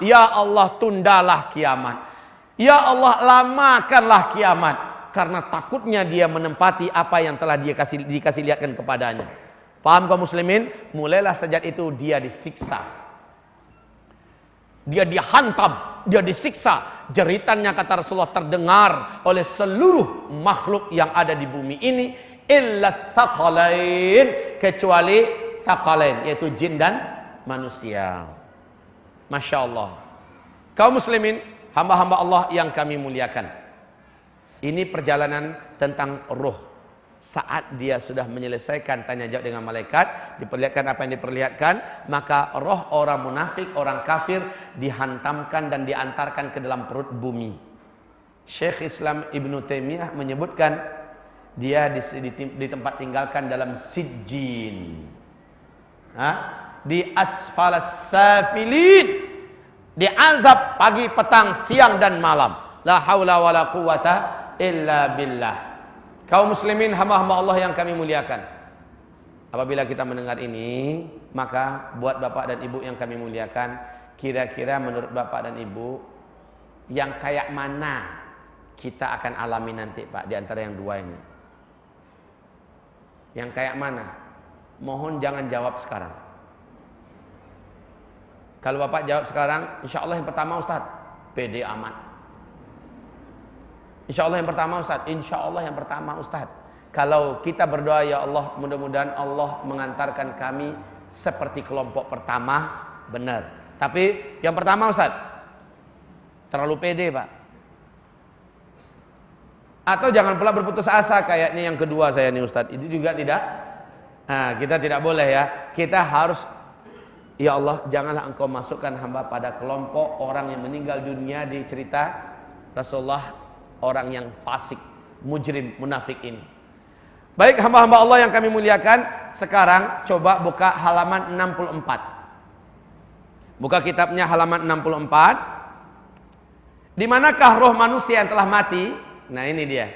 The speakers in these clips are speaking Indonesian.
Ya Allah tundalah kiamat. Ya Allah lamakanlah kiamat. Karena takutnya dia menempati apa yang telah dia kasih, dikasih lihatkan kepadanya. Paham kaum muslimin? Mulailah sejak itu dia disiksa. Dia dihantam, dia disiksa. Jeritannya kata Rasulullah terdengar oleh seluruh makhluk yang ada di bumi ini. Illa thaqalain. Kecuali thaqalain. Yaitu jin dan manusia. Masya Allah. Kaum muslimin, hamba-hamba Allah yang kami muliakan. Ini perjalanan tentang roh. Saat dia sudah menyelesaikan tanya jawab dengan malaikat, diperlihatkan apa yang diperlihatkan, maka roh orang munafik, orang kafir dihantamkan dan diantarkan ke dalam perut bumi. Syekh Islam Ibn Taimiyah menyebutkan dia di, di, di tempat tinggalkan dalam sijin. Hah? Di asfalas safilin diazab pagi petang siang dan malam. La haula wala quwata illa billah. Kaum muslimin hamba-hamba Allah yang kami muliakan. Apabila kita mendengar ini maka buat bapak dan ibu yang kami muliakan kira-kira menurut bapak dan ibu yang kayak mana kita akan alami nanti Pak di antara yang dua ini? Yang kayak mana? Mohon jangan jawab sekarang kalau Bapak jawab sekarang, insya Allah yang pertama Ustaz, pede amat. Insya Allah yang pertama Ustaz, insya Allah yang pertama Ustaz. Kalau kita berdoa ya Allah, mudah-mudahan Allah mengantarkan kami seperti kelompok pertama, benar. Tapi yang pertama Ustaz, terlalu pede Pak. Atau jangan pula berputus asa kayaknya yang kedua saya nih Ustaz. Itu juga tidak. Nah, kita tidak boleh ya. Kita harus Ya Allah, janganlah engkau masukkan hamba pada kelompok orang yang meninggal dunia di cerita Rasulullah orang yang fasik, mujrim, munafik ini. Baik hamba-hamba Allah yang kami muliakan, sekarang coba buka halaman 64. Buka kitabnya halaman 64. Di manakah roh manusia yang telah mati? Nah, ini dia.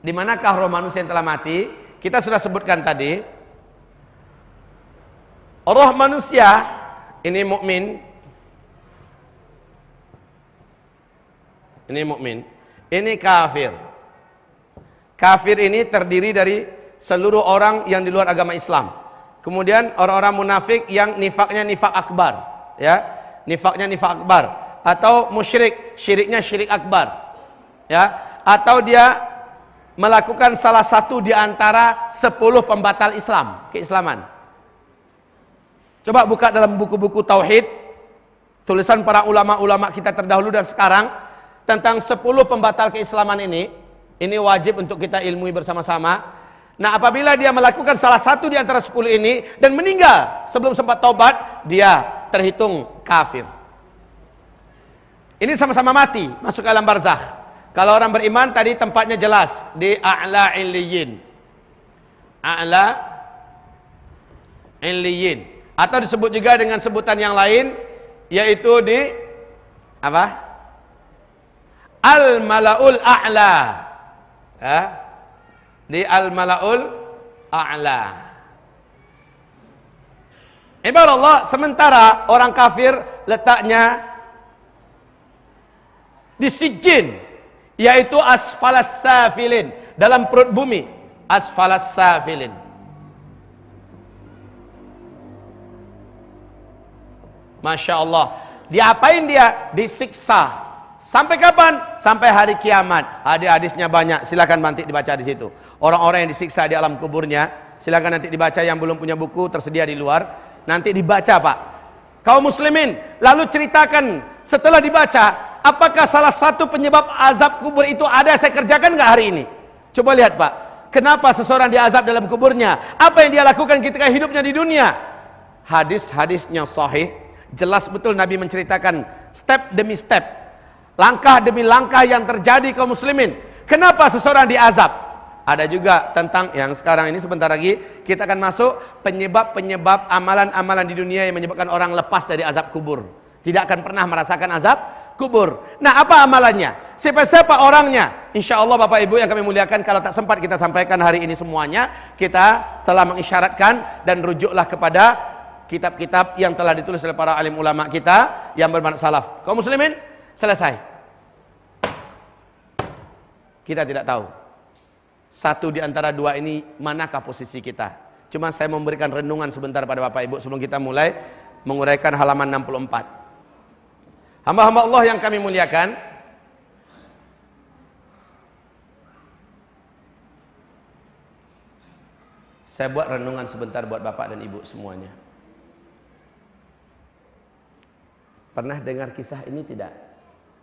Di manakah roh manusia yang telah mati? Kita sudah sebutkan tadi. Roh manusia ini mukmin. Ini mukmin. Ini kafir. Kafir ini terdiri dari seluruh orang yang di luar agama Islam. Kemudian orang-orang munafik yang nifaknya nifak akbar, ya. Nifaknya nifak akbar atau musyrik, syiriknya syirik akbar. Ya, atau dia melakukan salah satu di antara sepuluh pembatal Islam, keislaman. Coba buka dalam buku-buku tauhid tulisan para ulama-ulama kita terdahulu dan sekarang tentang 10 pembatal keislaman ini. Ini wajib untuk kita ilmui bersama-sama. Nah, apabila dia melakukan salah satu di antara 10 ini dan meninggal sebelum sempat taubat, dia terhitung kafir. Ini sama-sama mati, masuk ke alam barzakh. Kalau orang beriman tadi tempatnya jelas di a'la illiyin. A'la illiyin atau disebut juga dengan sebutan yang lain yaitu di apa? Al malaul a'la. Ya. Di al malaul a'la. Ibarat Allah sementara orang kafir letaknya di sijin yaitu asfalas safilin dalam perut bumi asfalas safilin Masya Allah. Diapain dia? Disiksa. Sampai kapan? Sampai hari kiamat. Hadis-hadisnya banyak. Silakan nanti dibaca di situ. Orang-orang yang disiksa di alam kuburnya, silakan nanti dibaca yang belum punya buku tersedia di luar. Nanti dibaca, Pak. Kaum muslimin, lalu ceritakan setelah dibaca, apakah salah satu penyebab azab kubur itu ada saya kerjakan nggak hari ini? Coba lihat, Pak. Kenapa seseorang diazab dalam kuburnya? Apa yang dia lakukan ketika hidupnya di dunia? Hadis-hadisnya sahih Jelas betul Nabi menceritakan step demi step. Langkah demi langkah yang terjadi kaum muslimin. Kenapa seseorang diazab? Ada juga tentang yang sekarang ini sebentar lagi kita akan masuk penyebab-penyebab amalan-amalan di dunia yang menyebabkan orang lepas dari azab kubur. Tidak akan pernah merasakan azab kubur. Nah, apa amalannya? Siapa-siapa orangnya? Insya Allah Bapak Ibu yang kami muliakan kalau tak sempat kita sampaikan hari ini semuanya, kita telah mengisyaratkan dan rujuklah kepada kitab-kitab yang telah ditulis oleh para alim ulama kita yang bermanfaat salaf. Kaum muslimin, selesai. Kita tidak tahu. Satu di antara dua ini manakah posisi kita? Cuma saya memberikan renungan sebentar pada Bapak Ibu sebelum kita mulai menguraikan halaman 64. Hamba-hamba Allah yang kami muliakan, Saya buat renungan sebentar buat Bapak dan Ibu semuanya. Pernah dengar kisah ini tidak?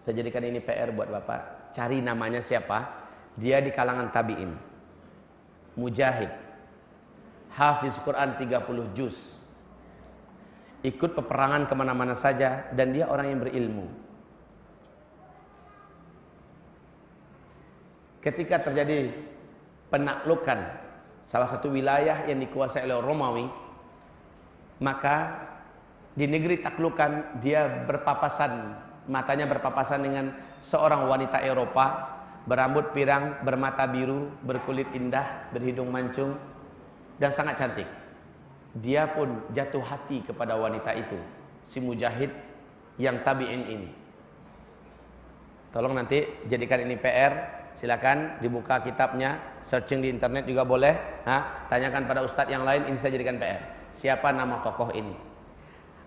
Saya jadikan ini PR buat Bapak. Cari namanya siapa? Dia di kalangan tabi'in. Mujahid. Hafiz Quran 30 juz. Ikut peperangan ke mana-mana saja. Dan dia orang yang berilmu. Ketika terjadi penaklukan salah satu wilayah yang dikuasai oleh Romawi maka di negeri taklukan dia berpapasan matanya berpapasan dengan seorang wanita Eropa berambut pirang, bermata biru, berkulit indah, berhidung mancung dan sangat cantik. Dia pun jatuh hati kepada wanita itu, si mujahid yang tabi'in ini. Tolong nanti jadikan ini PR silakan dibuka kitabnya, searching di internet juga boleh. Ha? Tanyakan pada ustadz yang lain, ini saya jadikan PR. Siapa nama tokoh ini?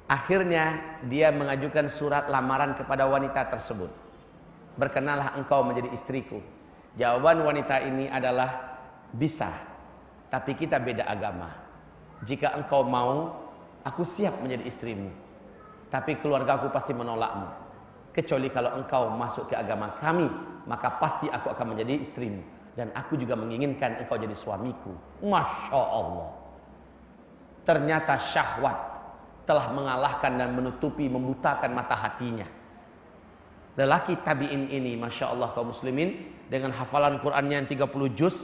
Akhirnya dia mengajukan surat lamaran kepada wanita tersebut. Berkenalah engkau menjadi istriku. Jawaban wanita ini adalah bisa, tapi kita beda agama. Jika engkau mau, aku siap menjadi istrimu. Tapi keluargaku pasti menolakmu kecuali kalau engkau masuk ke agama kami maka pasti aku akan menjadi istrimu dan aku juga menginginkan engkau jadi suamiku Masya Allah ternyata syahwat telah mengalahkan dan menutupi membutakan mata hatinya. Lelaki tabi'in ini Masya Allah kaum muslimin dengan hafalan Qurannya yang 30 juz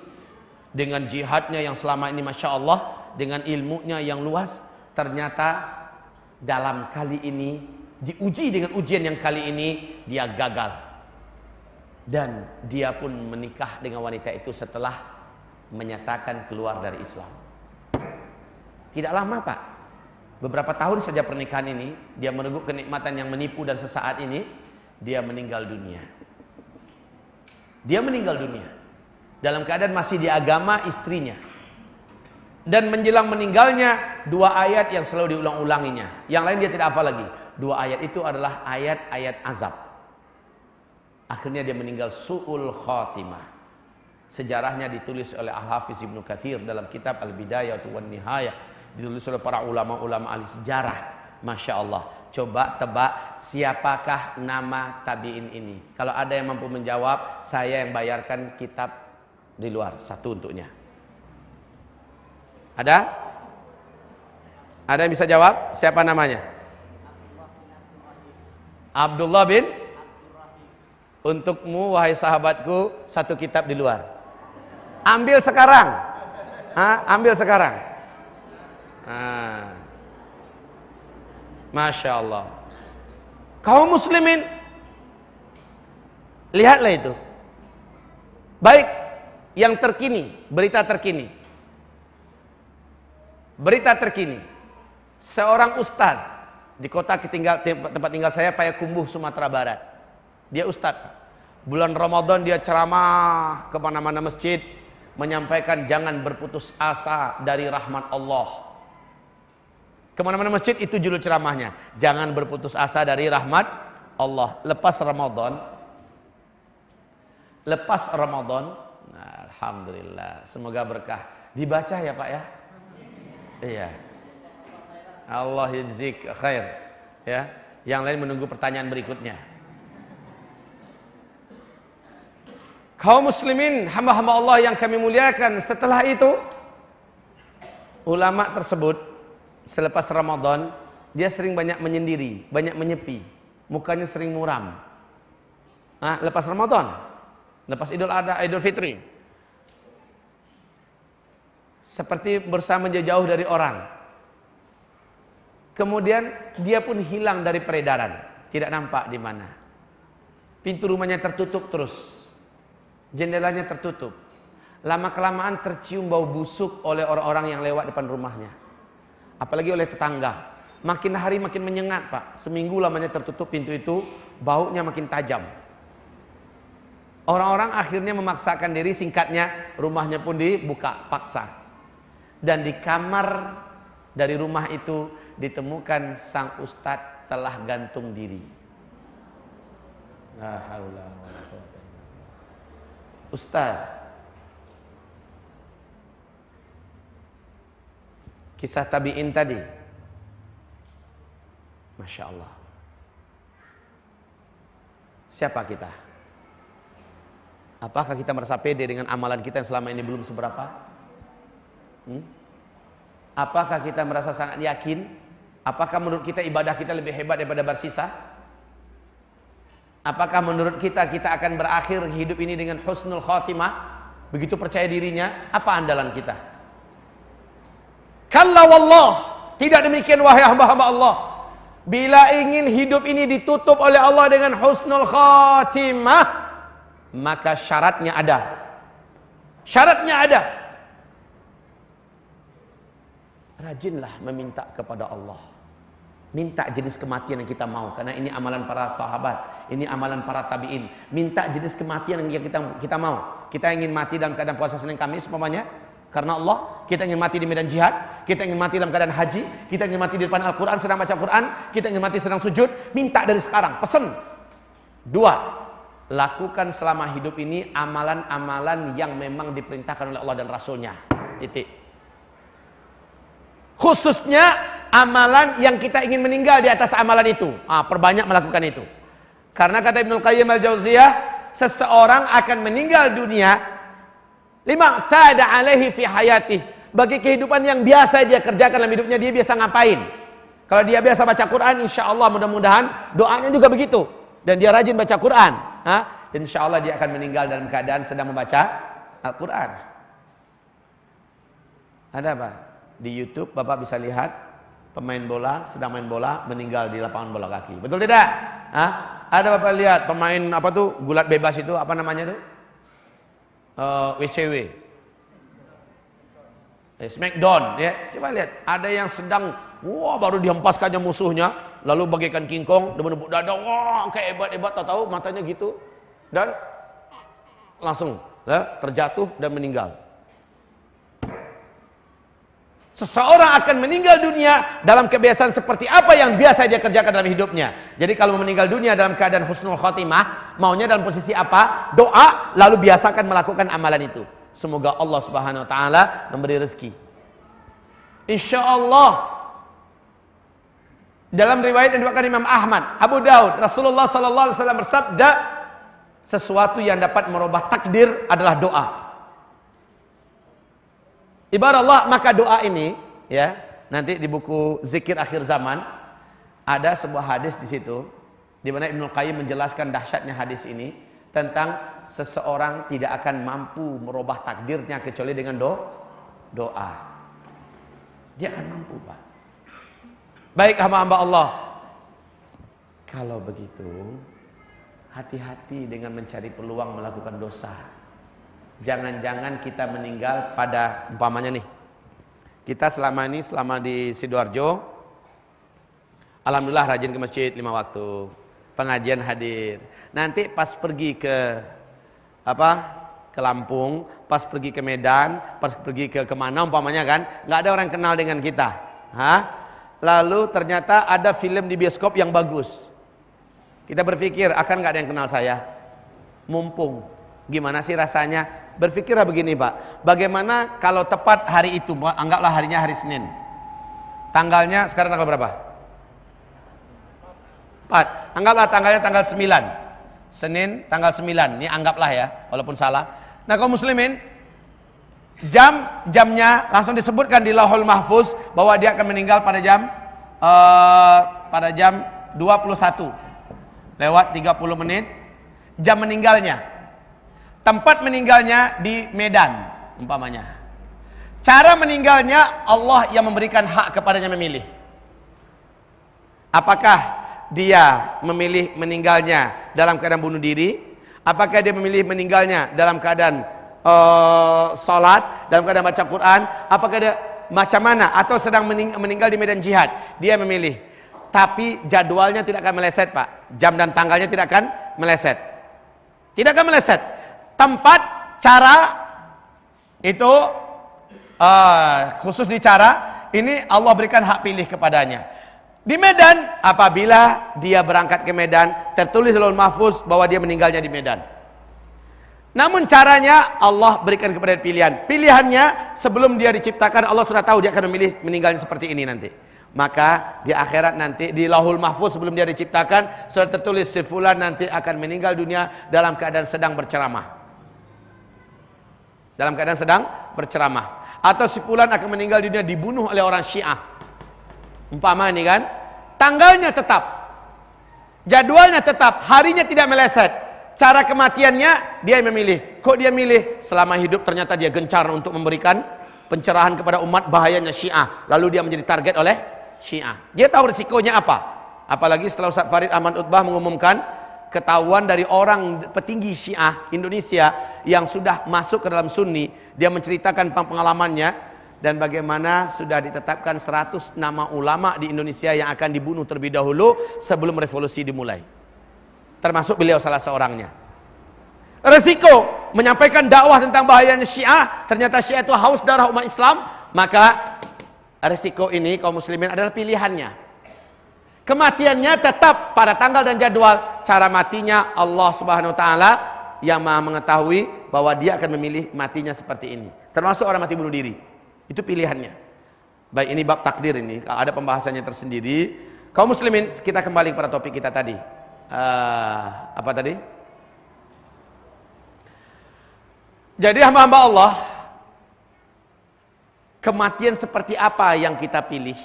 dengan jihadnya yang selama ini Masya Allah dengan ilmunya yang luas ternyata dalam kali ini diuji dengan ujian yang kali ini dia gagal. Dan dia pun menikah dengan wanita itu setelah menyatakan keluar dari Islam. Tidak lama pak beberapa tahun saja pernikahan ini dia meneguk kenikmatan yang menipu dan sesaat ini dia meninggal dunia dia meninggal dunia dalam keadaan masih di agama istrinya dan menjelang meninggalnya dua ayat yang selalu diulang-ulanginya yang lain dia tidak hafal lagi dua ayat itu adalah ayat-ayat azab. Akhirnya dia meninggal su'ul khatimah. Sejarahnya ditulis oleh Al-Hafiz Ibnu Kathir dalam kitab Al-Bidayah wan Nihayah. Ditulis oleh para ulama-ulama ahli sejarah. Masya Allah. Coba tebak siapakah nama tabi'in ini. Kalau ada yang mampu menjawab, saya yang bayarkan kitab di luar. Satu untuknya. Ada? Ada yang bisa jawab? Siapa namanya? Abdullah bin Untukmu wahai sahabatku satu kitab di luar. Ambil sekarang. Ha? Ambil sekarang. Masya Allah. Kaum muslimin. Lihatlah itu. Baik. Yang terkini. Berita terkini. Berita terkini. Seorang ustadz di kota ketinggal, tempat tinggal saya Payakumbuh Sumatera Barat. Dia ustadz. Bulan Ramadan dia ceramah ke mana-mana masjid menyampaikan jangan berputus asa dari rahmat Allah. Ke mana-mana masjid itu judul ceramahnya. Jangan berputus asa dari rahmat Allah. Lepas Ramadan, lepas Ramadan, nah, alhamdulillah, semoga berkah. Dibaca ya Pak ya. Iya. Allah yajzik khair. Ya. Yang lain menunggu pertanyaan berikutnya. Kaum muslimin, hamba-hamba Allah yang kami muliakan, setelah itu ulama tersebut selepas Ramadan dia sering banyak menyendiri, banyak menyepi, mukanya sering muram. Nah, lepas Ramadan, lepas Idul Adha, Idul Fitri. Seperti bersama jauh dari orang. Kemudian dia pun hilang dari peredaran, tidak nampak di mana. Pintu rumahnya tertutup terus. Jendelanya tertutup. Lama kelamaan tercium bau busuk oleh orang-orang yang lewat depan rumahnya. Apalagi oleh tetangga. Makin hari makin menyengat, Pak. Seminggu lamanya tertutup pintu itu, baunya makin tajam. Orang-orang akhirnya memaksakan diri singkatnya, rumahnya pun dibuka paksa. Dan di kamar dari rumah itu ditemukan sang ustadz telah gantung diri. Ustaz Kisah tabi'in tadi Masya Allah Siapa kita? Apakah kita merasa pede dengan amalan kita yang selama ini belum seberapa? Hmm? Apakah kita merasa sangat yakin? Apakah menurut kita ibadah kita lebih hebat daripada bersisa? Apakah menurut kita kita akan berakhir hidup ini dengan husnul khatimah? Begitu percaya dirinya, apa andalan kita? Kalla wallah, tidak demikian wahai hamba-hamba Allah. Bila ingin hidup ini ditutup oleh Allah dengan husnul khatimah, maka syaratnya ada. Syaratnya ada. Rajinlah meminta kepada Allah. Minta jenis kematian yang kita mau karena ini amalan para sahabat, ini amalan para tabi'in. Minta jenis kematian yang kita kita mau. Kita ingin mati dalam keadaan puasa Senin Kamis umpamanya karena Allah, kita ingin mati di medan jihad, kita ingin mati dalam keadaan haji, kita ingin mati di depan Al-Qur'an sedang baca Quran, kita ingin mati sedang sujud, minta dari sekarang, pesen. Dua, lakukan selama hidup ini amalan-amalan yang memang diperintahkan oleh Allah dan Rasulnya. Titik. Khususnya amalan yang kita ingin meninggal di atas amalan itu. Ah, perbanyak melakukan itu. Karena kata Ibnu Qayyim al-Jauziyah, seseorang akan meninggal dunia lima tada alaihi fi hayati. Bagi kehidupan yang biasa dia kerjakan dalam hidupnya, dia biasa ngapain? Kalau dia biasa baca Quran, insya Allah mudah-mudahan doanya juga begitu. Dan dia rajin baca Quran ha? insya Allah dia akan meninggal dalam keadaan sedang membaca Al-Quran. Ada apa? Di YouTube Bapak bisa lihat pemain bola sedang main bola meninggal di lapangan bola kaki. Betul tidak? Ha? Ada Bapak lihat pemain apa tuh gulat bebas itu apa namanya tuh? Uh, eh, WCW. Eh, Smackdown ya. Coba lihat, ada yang sedang wah baru dihempaskannya musuhnya, lalu bagaikan kingkong dia menepuk dada wah kayak hebat-hebat tak tahu matanya gitu dan langsung ya, terjatuh dan meninggal Seseorang akan meninggal dunia dalam kebiasaan seperti apa yang biasa dia kerjakan dalam hidupnya. Jadi kalau meninggal dunia dalam keadaan husnul khotimah, maunya dalam posisi apa? Doa, lalu biasakan melakukan amalan itu. Semoga Allah Subhanahu wa taala memberi rezeki. Insya Allah dalam riwayat yang diriwayatkan Imam Ahmad, Abu Daud, Rasulullah sallallahu alaihi wasallam bersabda, sesuatu yang dapat merubah takdir adalah doa. Ibarat Allah, maka doa ini ya, nanti di buku Zikir Akhir Zaman ada sebuah hadis di situ di mana Ibnu Qayyim menjelaskan dahsyatnya hadis ini tentang seseorang tidak akan mampu merubah takdirnya kecuali dengan do doa. Dia akan mampu, Pak. Baik hamba-hamba Allah. Kalau begitu, hati-hati dengan mencari peluang melakukan dosa. Jangan-jangan kita meninggal pada umpamanya nih. Kita selama ini selama di Sidoarjo alhamdulillah rajin ke masjid lima waktu. Pengajian hadir. Nanti pas pergi ke apa? ke Lampung, pas pergi ke Medan, pas pergi ke ke mana umpamanya kan, nggak ada orang kenal dengan kita. Hah? Lalu ternyata ada film di bioskop yang bagus. Kita berpikir akan nggak ada yang kenal saya. Mumpung. Gimana sih rasanya? Berpikirlah begini Pak. Bagaimana kalau tepat hari itu, anggaplah harinya hari Senin. Tanggalnya sekarang tanggal berapa? 4. Anggaplah tanggalnya tanggal 9. Senin tanggal 9. Ini anggaplah ya, walaupun salah. Nah kaum muslimin, jam jamnya langsung disebutkan di Lauhul Mahfuz bahwa dia akan meninggal pada jam uh, pada jam 21 lewat 30 menit jam meninggalnya tempat meninggalnya di Medan umpamanya cara meninggalnya Allah yang memberikan hak kepadanya memilih apakah dia memilih meninggalnya dalam keadaan bunuh diri apakah dia memilih meninggalnya dalam keadaan uh, salat dalam keadaan baca Quran apakah dia macam mana atau sedang meninggal di medan jihad, dia memilih. Tapi jadwalnya tidak akan meleset, Pak. Jam dan tanggalnya tidak akan meleset. Tidak akan meleset. Tempat, cara itu uh, khusus di cara ini Allah berikan hak pilih kepadanya. Di Medan, apabila dia berangkat ke Medan, tertulis dalam mahfuz bahwa dia meninggalnya di Medan. Namun caranya Allah berikan kepada pilihan. Pilihannya sebelum dia diciptakan Allah sudah tahu dia akan memilih meninggalnya seperti ini nanti. Maka di akhirat nanti di lahul mahfuz sebelum dia diciptakan sudah tertulis si fulan nanti akan meninggal dunia dalam keadaan sedang berceramah. Dalam keadaan sedang berceramah. Atau si fulan akan meninggal dunia dibunuh oleh orang Syiah. Umpama ini kan. Tanggalnya tetap. Jadwalnya tetap, harinya tidak meleset. Cara kematiannya dia yang memilih. Kok dia milih? Selama hidup ternyata dia gencar untuk memberikan pencerahan kepada umat bahayanya Syiah. Lalu dia menjadi target oleh Syiah. Dia tahu risikonya apa. Apalagi setelah Ustaz Farid Ahmad Utbah mengumumkan ketahuan dari orang petinggi Syiah Indonesia yang sudah masuk ke dalam Sunni, dia menceritakan pengalamannya dan bagaimana sudah ditetapkan 100 nama ulama di Indonesia yang akan dibunuh terlebih dahulu sebelum revolusi dimulai. Termasuk beliau salah seorangnya. Resiko menyampaikan dakwah tentang bahayanya Syiah, ternyata Syiah itu haus darah umat Islam, maka resiko ini kaum muslimin adalah pilihannya. Kematiannya tetap pada tanggal dan jadwal. Cara matinya Allah Subhanahu wa taala yang Maha mengetahui bahwa dia akan memilih matinya seperti ini. Termasuk orang mati bunuh diri. Itu pilihannya. Baik, ini bab takdir ini. Kalau ada pembahasannya tersendiri. Kaum muslimin, kita kembali pada topik kita tadi. Uh, apa tadi? Jadi hamba-hamba Allah Kematian seperti apa yang kita pilih?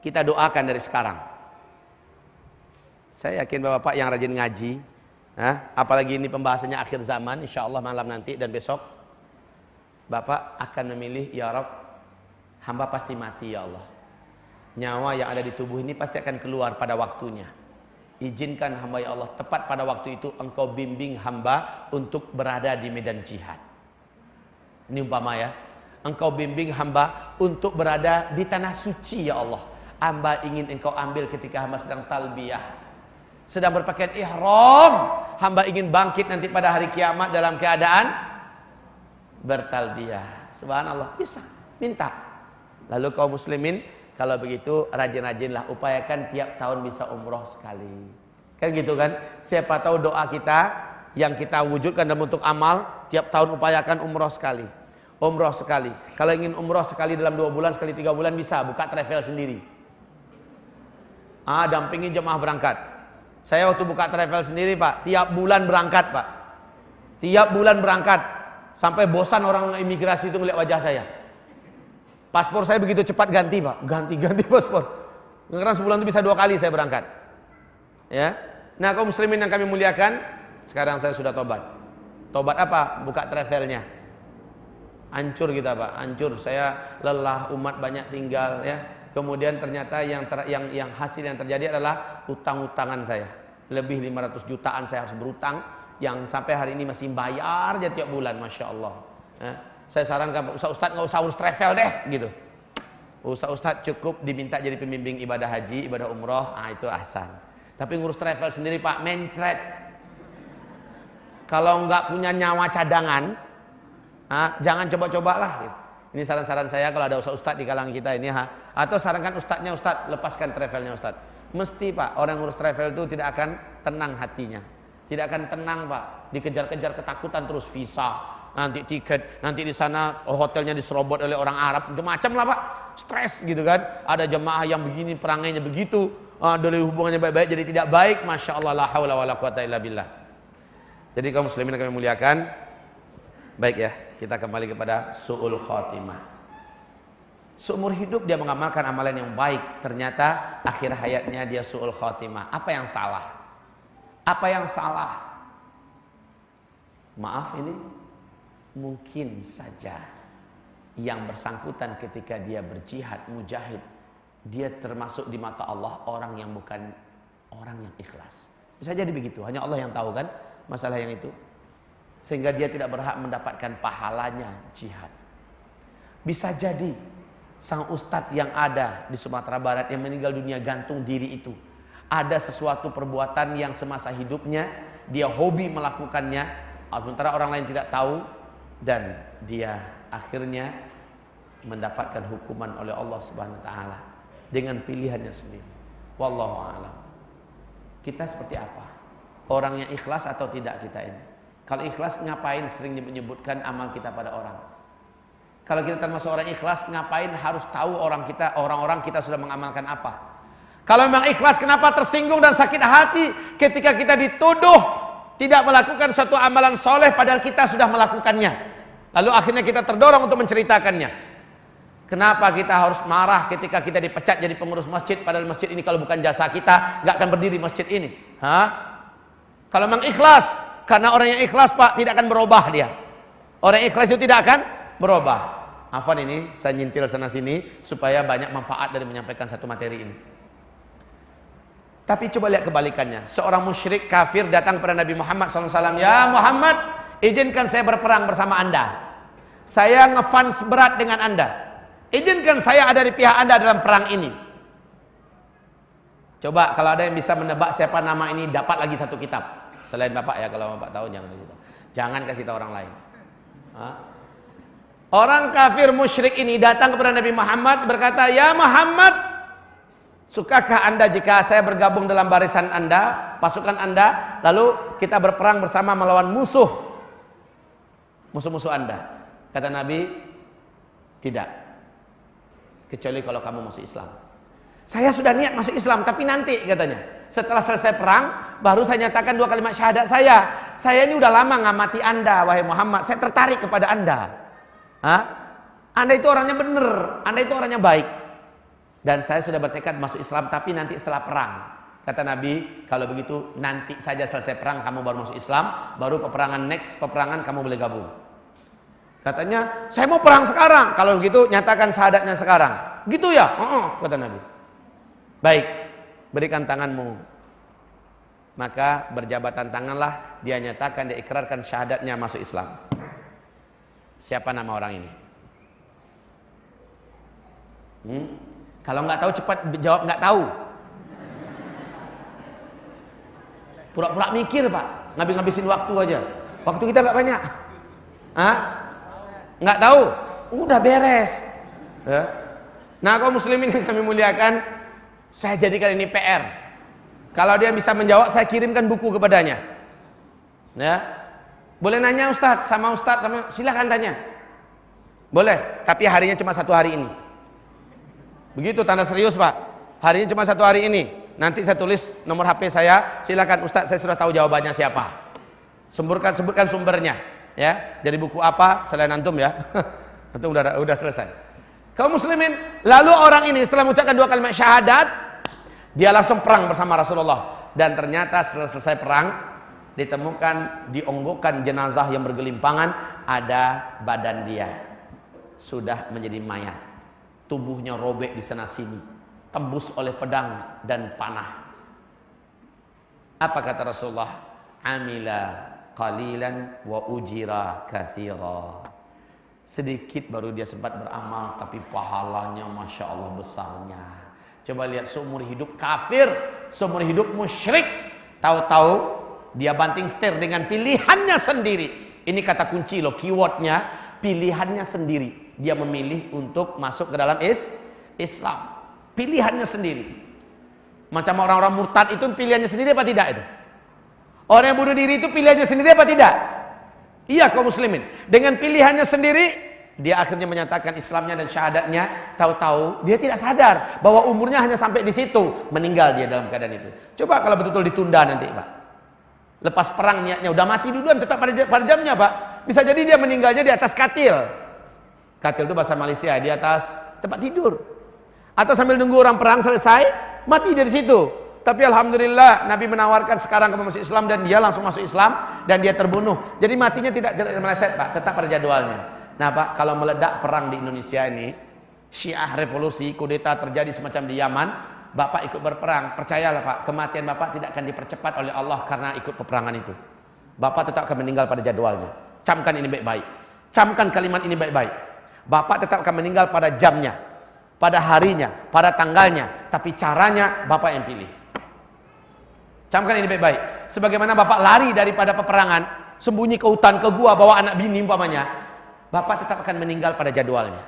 Kita doakan dari sekarang. Saya yakin Bapak yang rajin ngaji, nah, apalagi ini pembahasannya akhir zaman, insya Allah malam nanti dan besok, Bapak akan memilih, Ya Rob, hamba pasti mati ya Allah. Nyawa yang ada di tubuh ini pasti akan keluar pada waktunya. Izinkan hamba ya Allah, tepat pada waktu itu engkau bimbing hamba untuk berada di medan jihad. Ini umpama ya, Engkau bimbing hamba untuk berada di tanah suci ya Allah. Hamba ingin engkau ambil ketika hamba sedang talbiyah. Sedang berpakaian ihram. Hamba ingin bangkit nanti pada hari kiamat dalam keadaan bertalbiyah. Subhanallah. Bisa. Minta. Lalu kaum muslimin kalau begitu rajin-rajinlah upayakan tiap tahun bisa umroh sekali. Kan gitu kan? Siapa tahu doa kita yang kita wujudkan dalam bentuk amal tiap tahun upayakan umroh sekali umroh sekali. Kalau ingin umroh sekali dalam dua bulan, sekali tiga bulan bisa buka travel sendiri. Ah, dampingi jemaah berangkat. Saya waktu buka travel sendiri pak, tiap bulan berangkat pak. Tiap bulan berangkat. Sampai bosan orang imigrasi itu melihat wajah saya. Paspor saya begitu cepat ganti pak, ganti-ganti paspor. Karena sebulan itu bisa dua kali saya berangkat. Ya, Nah kaum muslimin yang kami muliakan, sekarang saya sudah tobat. Tobat apa? Buka travelnya hancur kita Pak, hancur. Saya lelah, umat banyak tinggal ya. Kemudian ternyata yang ter, yang yang hasil yang terjadi adalah utang-utangan saya. Lebih 500 jutaan saya harus berutang yang sampai hari ini masih bayar aja tiap bulan, masya Allah. Ya. Saya sarankan Ustaz Ustaz nggak usah urus travel deh, gitu. Ustaz Ustaz cukup diminta jadi pembimbing ibadah haji, ibadah umroh, ah itu ahsan. Tapi ngurus travel sendiri Pak, mencret. Kalau nggak punya nyawa cadangan, Ah, jangan coba-cobalah. Gitu. Ini saran-saran saya kalau ada ustaz-ustaz di kalangan kita ini ha. Atau sarankan ustaznya ustaz, lepaskan travelnya ustaz. Mesti pak, orang ngurus travel itu tidak akan tenang hatinya. Tidak akan tenang pak. Dikejar-kejar ketakutan terus visa, nanti tiket, nanti di sana oh, hotelnya diserobot oleh orang Arab, macam-macam lah pak. Stres gitu kan. Ada jemaah yang begini perangainya begitu. Uh, dari hubungannya baik-baik jadi tidak baik. Masya Allah la haula wa la quwata illa billah. Jadi kaum muslimin yang kami muliakan. Baik ya kita kembali kepada su'ul khotimah. Seumur hidup dia mengamalkan amalan yang baik, ternyata akhir hayatnya dia su'ul khotimah. Apa yang salah? Apa yang salah? Maaf ini mungkin saja yang bersangkutan ketika dia berjihad mujahid dia termasuk di mata Allah orang yang bukan orang yang ikhlas. Bisa jadi begitu, hanya Allah yang tahu kan masalah yang itu sehingga dia tidak berhak mendapatkan pahalanya jihad. Bisa jadi sang ustadz yang ada di Sumatera Barat yang meninggal dunia gantung diri itu. Ada sesuatu perbuatan yang semasa hidupnya dia hobi melakukannya, sementara orang lain tidak tahu dan dia akhirnya mendapatkan hukuman oleh Allah Subhanahu wa taala dengan pilihannya sendiri. Wallahu a'lam. Kita seperti apa? Orang yang ikhlas atau tidak kita ini? Kalau ikhlas ngapain sering menyebutkan amal kita pada orang? Kalau kita termasuk orang ikhlas, ngapain harus tahu orang kita, orang-orang kita sudah mengamalkan apa? Kalau memang ikhlas, kenapa tersinggung dan sakit hati ketika kita dituduh tidak melakukan suatu amalan soleh padahal kita sudah melakukannya? Lalu akhirnya kita terdorong untuk menceritakannya. Kenapa kita harus marah ketika kita dipecat jadi pengurus masjid padahal masjid ini kalau bukan jasa kita nggak akan berdiri masjid ini? Hah? Kalau memang ikhlas, karena orang yang ikhlas Pak tidak akan berubah dia. Orang yang ikhlas itu tidak akan berubah. Afan ini saya nyintil sana sini supaya banyak manfaat dari menyampaikan satu materi ini. Tapi coba lihat kebalikannya. Seorang musyrik kafir datang kepada Nabi Muhammad SAW. Ya Muhammad, izinkan saya berperang bersama anda. Saya ngefans berat dengan anda. Izinkan saya ada di pihak anda dalam perang ini. Coba kalau ada yang bisa menebak siapa nama ini dapat lagi satu kitab. Selain bapak ya kalau bapak tahu jangan kasih tahu. Jangan kasih tahu orang lain. Hah? Orang kafir musyrik ini datang kepada Nabi Muhammad berkata, "Ya Muhammad, sukakah Anda jika saya bergabung dalam barisan Anda, pasukan Anda, lalu kita berperang bersama melawan musuh musuh-musuh Anda?" Kata Nabi, "Tidak. Kecuali kalau kamu masuk Islam." Saya sudah niat masuk Islam, tapi nanti katanya. Setelah selesai perang, baru saya nyatakan dua kalimat syahadat saya. Saya ini udah lama ngamati Anda, wahai Muhammad. Saya tertarik kepada Anda. Hah? Anda itu orangnya benar, Anda itu orangnya baik. Dan saya sudah bertekad masuk Islam, tapi nanti setelah perang. Kata Nabi, kalau begitu nanti saja selesai perang kamu baru masuk Islam, baru peperangan next peperangan kamu boleh gabung. Katanya, saya mau perang sekarang. Kalau begitu nyatakan syahadatnya sekarang. Gitu ya? Uh -uh, kata Nabi. Baik, berikan tanganmu. Maka berjabatan tanganlah dia nyatakan dia ikrarkan syahadatnya masuk Islam. Siapa nama orang ini? Hmm? Kalau nggak tahu cepat jawab nggak tahu. Pura-pura mikir pak, ngabis-ngabisin waktu aja. Waktu kita nggak banyak. Hah? Nggak tahu? Udah beres. Ya. Nah kaum muslimin yang kami muliakan, saya jadikan ini PR. Kalau dia bisa menjawab, saya kirimkan buku kepadanya. Ya, boleh nanya Ustadz sama Ustadz sama silahkan tanya. Boleh, tapi harinya cuma satu hari ini. Begitu tanda serius Pak. Harinya cuma satu hari ini. Nanti saya tulis nomor HP saya. Silakan Ustadz, saya sudah tahu jawabannya siapa. Sebutkan sebutkan sumbernya, ya. Dari buku apa? Selain antum ya. antum udah udah selesai. Kaum muslimin, lalu orang ini setelah mengucapkan dua kalimat syahadat, dia langsung perang bersama Rasulullah. Dan ternyata setelah selesai perang ditemukan dionggokkan jenazah yang bergelimpangan ada badan dia sudah menjadi mayat. Tubuhnya robek di sana sini tembus oleh pedang dan panah. Apa kata Rasulullah? Amila qalilan wa ujira kathira sedikit baru dia sempat beramal tapi pahalanya Masya Allah besarnya coba lihat seumur hidup kafir seumur hidup musyrik tahu-tahu dia banting setir dengan pilihannya sendiri. Ini kata kunci loh, keywordnya pilihannya sendiri. Dia memilih untuk masuk ke dalam is Islam. Pilihannya sendiri. Macam orang-orang murtad itu pilihannya sendiri apa tidak itu? Orang yang bunuh diri itu pilihannya sendiri apa tidak? Iya kaum muslimin. Dengan pilihannya sendiri, dia akhirnya menyatakan Islamnya dan syahadatnya. Tahu-tahu dia tidak sadar bahwa umurnya hanya sampai di situ. Meninggal dia dalam keadaan itu. Coba kalau betul-betul ditunda nanti Pak. Lepas perang niatnya udah mati duluan tetap pada, jamnya pak. Bisa jadi dia meninggalnya di atas katil. Katil itu bahasa Malaysia di atas tempat tidur. Atau sambil nunggu orang perang selesai mati dari situ. Tapi alhamdulillah Nabi menawarkan sekarang kamu masuk Islam dan dia langsung masuk Islam dan dia terbunuh. Jadi matinya tidak, tidak meleset pak, tetap pada jadwalnya. Nah pak kalau meledak perang di Indonesia ini, Syiah revolusi, kudeta terjadi semacam di Yaman, Bapak ikut berperang, percayalah Pak, kematian Bapak tidak akan dipercepat oleh Allah karena ikut peperangan itu. Bapak tetap akan meninggal pada jadwalnya. Camkan ini baik-baik. Camkan kalimat ini baik-baik. Bapak tetap akan meninggal pada jamnya. pada harinya, pada tanggalnya, tapi caranya Bapak yang pilih. Camkan ini baik-baik. Sebagaimana Bapak lari daripada peperangan, sembunyi ke hutan, ke gua, bawa anak bini umpamanya, Bapak tetap akan meninggal pada jadwalnya.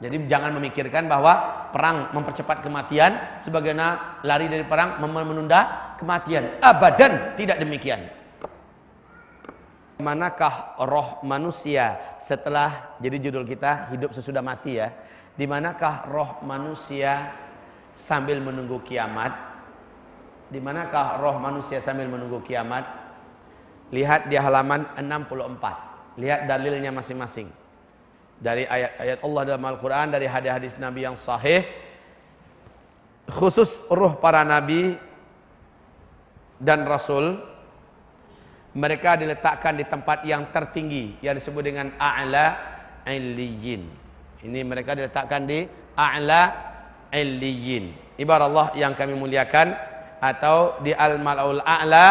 Jadi jangan memikirkan bahwa perang mempercepat kematian, sebagaimana lari dari perang menunda kematian. Abadan tidak demikian. Manakah roh manusia setelah jadi judul kita hidup sesudah mati ya? Di manakah roh manusia sambil menunggu kiamat? Di manakah roh manusia sambil menunggu kiamat? Lihat di halaman 64. Lihat dalilnya masing-masing dari ayat-ayat Allah dalam Al-Quran, dari hadis-hadis Nabi yang sahih, khusus ruh para Nabi dan Rasul, mereka diletakkan di tempat yang tertinggi, yang disebut dengan A'la Illiyin. Ini mereka diletakkan di A'la Illiyin. Ibarat Allah yang kami muliakan, atau di Al-Mal'ul A'la,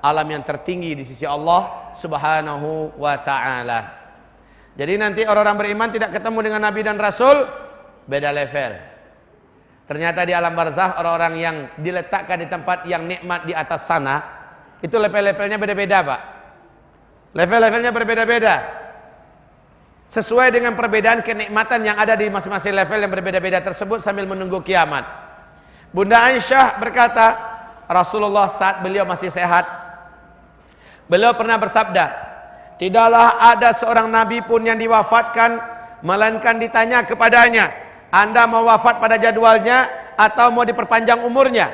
alam yang tertinggi di sisi Allah subhanahu wa ta'ala. Jadi nanti orang-orang beriman tidak ketemu dengan Nabi dan Rasul, beda level. Ternyata di alam barzah orang-orang yang diletakkan di tempat yang nikmat di atas sana, itu level-levelnya beda-beda Pak. Level-levelnya berbeda-beda. Sesuai dengan perbedaan kenikmatan yang ada di masing-masing level yang berbeda-beda tersebut sambil menunggu kiamat. Bunda Aisyah berkata, Rasulullah saat beliau masih sehat, beliau pernah bersabda, Tidaklah ada seorang nabi pun yang diwafatkan melainkan ditanya kepadanya, "Anda mau wafat pada jadwalnya atau mau diperpanjang umurnya?"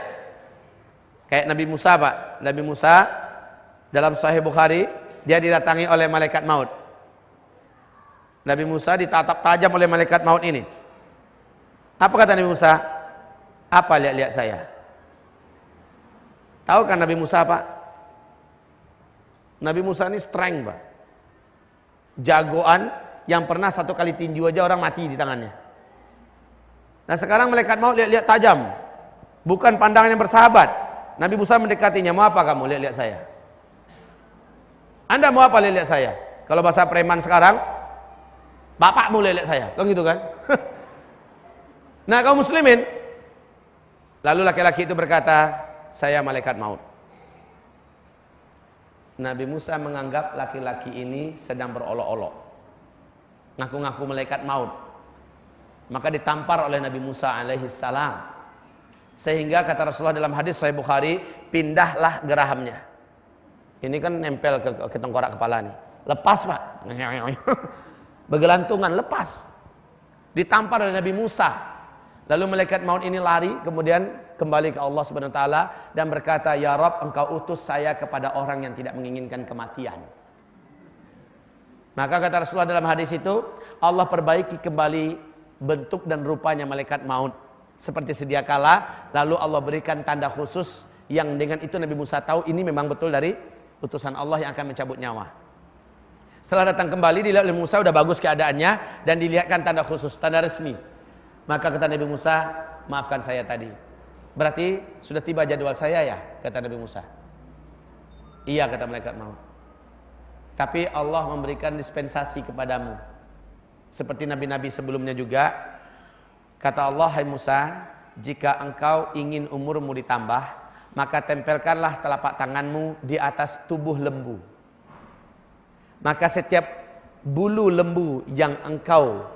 Kayak Nabi Musa, Pak. Nabi Musa dalam Sahih Bukhari, dia didatangi oleh malaikat maut. Nabi Musa ditatap tajam oleh malaikat maut ini. Apa kata Nabi Musa? Apa lihat-lihat saya? Tahu kan Nabi Musa, Pak? Nabi Musa ini strength, Pak jagoan yang pernah satu kali tinju aja orang mati di tangannya. Nah sekarang malaikat mau lihat-lihat tajam. Bukan pandangan yang bersahabat. Nabi Musa mendekatinya, mau apa kamu lihat-lihat saya? Anda mau apa lihat-lihat saya? Kalau bahasa preman sekarang, bapak mau lihat-lihat saya. Kan gitu kan? nah kaum muslimin, lalu laki-laki itu berkata, saya malaikat maut. Nabi Musa menganggap laki-laki ini sedang berolok-olok. Ngaku-ngaku malaikat maut. Maka ditampar oleh Nabi Musa alaihi salam. Sehingga kata Rasulullah dalam hadis Sahih Bukhari, pindahlah gerahamnya. Ini kan nempel ke, ke tengkorak kepala nih. Lepas pak. Bergelantungan, lepas. Ditampar oleh Nabi Musa. Lalu malaikat maut ini lari, kemudian kembali ke Allah Subhanahu wa taala dan berkata, "Ya Rob, Engkau utus saya kepada orang yang tidak menginginkan kematian." Maka kata Rasulullah dalam hadis itu, Allah perbaiki kembali bentuk dan rupanya malaikat maut seperti sedia kala, lalu Allah berikan tanda khusus yang dengan itu Nabi Musa tahu ini memang betul dari utusan Allah yang akan mencabut nyawa. Setelah datang kembali dilihat oleh Musa sudah bagus keadaannya dan dilihatkan tanda khusus, tanda resmi. Maka kata Nabi Musa, maafkan saya tadi. Berarti sudah tiba jadwal saya ya, kata Nabi Musa. Iya kata malaikat maut. Tapi Allah memberikan dispensasi kepadamu. Seperti nabi-nabi sebelumnya juga. Kata Allah, hai Musa, jika engkau ingin umurmu ditambah, maka tempelkanlah telapak tanganmu di atas tubuh lembu. Maka setiap bulu lembu yang engkau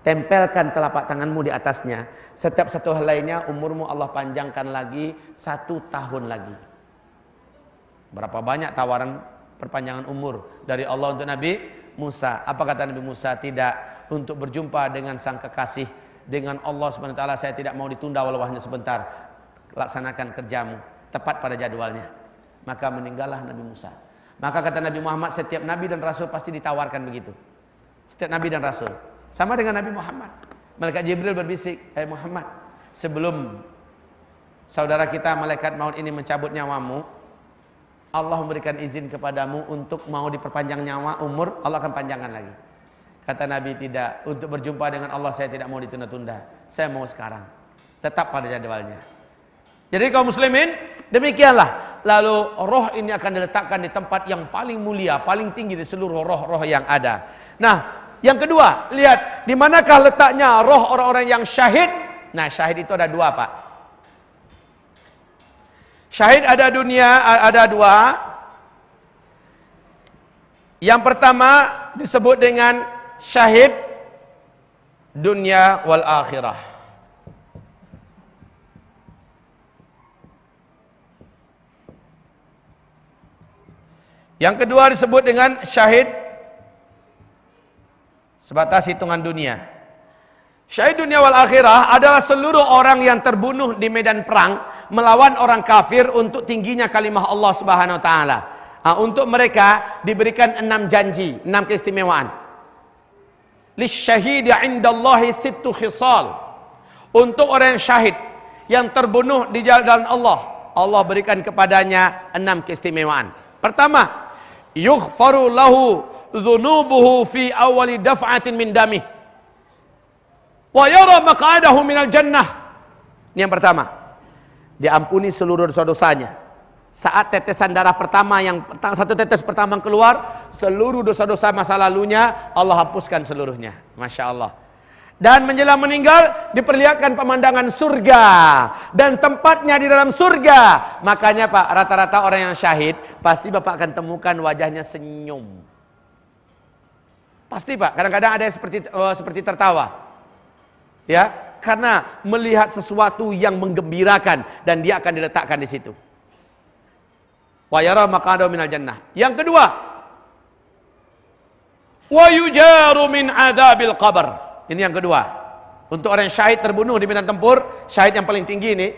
Tempelkan telapak tanganmu di atasnya. Setiap satu hal lainnya umurmu Allah panjangkan lagi satu tahun lagi. Berapa banyak tawaran perpanjangan umur dari Allah untuk Nabi Musa. Apa kata Nabi Musa? Tidak untuk berjumpa dengan sang kekasih. Dengan Allah SWT saya tidak mau ditunda walau hanya sebentar. Laksanakan kerjamu. Tepat pada jadwalnya. Maka meninggallah Nabi Musa. Maka kata Nabi Muhammad setiap Nabi dan Rasul pasti ditawarkan begitu. Setiap Nabi dan Rasul. Sama dengan Nabi Muhammad. Malaikat Jibril berbisik, "Eh Muhammad, sebelum saudara kita malaikat maut ini mencabut nyawamu, Allah memberikan izin kepadamu untuk mau diperpanjang nyawa umur, Allah akan panjangkan lagi." Kata Nabi tidak, untuk berjumpa dengan Allah saya tidak mau ditunda-tunda. Saya mau sekarang. Tetap pada jadwalnya. Jadi kaum muslimin, demikianlah. Lalu roh ini akan diletakkan di tempat yang paling mulia, paling tinggi di seluruh roh-roh yang ada. Nah, Yang kedua, lihat di manakah letaknya roh orang-orang yang syahid? Nah, syahid itu ada dua, Pak. Syahid ada dunia, ada dua. Yang pertama disebut dengan syahid dunia wal akhirah. Yang kedua disebut dengan syahid sebatas hitungan dunia. Syahid dunia wal akhirah adalah seluruh orang yang terbunuh di medan perang melawan orang kafir untuk tingginya kalimah Allah Subhanahu wa taala. Nah, untuk mereka diberikan enam janji, enam keistimewaan. Lisyahidi indallahi sittu khisal. Untuk orang yang syahid yang terbunuh di jalan Allah, Allah berikan kepadanya enam keistimewaan. Pertama, yughfaru lahu dhunubuhu fi awali daf'atin min damih wa yara maq'adahu minal jannah. Ini yang pertama. Diampuni seluruh dosa-dosanya. Saat tetesan darah pertama yang satu tetes pertama keluar seluruh dosa-dosa masa lalunya Allah hapuskan seluruhnya. Masya Allah. Dan menjelang meninggal diperlihatkan pemandangan surga dan tempatnya di dalam surga. Makanya Pak, rata-rata orang yang syahid pasti Bapak akan temukan wajahnya senyum. Pasti Pak, kadang-kadang ada yang seperti uh, seperti tertawa. Ya, karena melihat sesuatu yang menggembirakan dan dia akan diletakkan di situ. Wa yara maqadahu minal jannah. Yang kedua, wa yujaru min adzabil. Ini yang kedua. Untuk orang yang syahid terbunuh di medan tempur, syahid yang paling tinggi ini,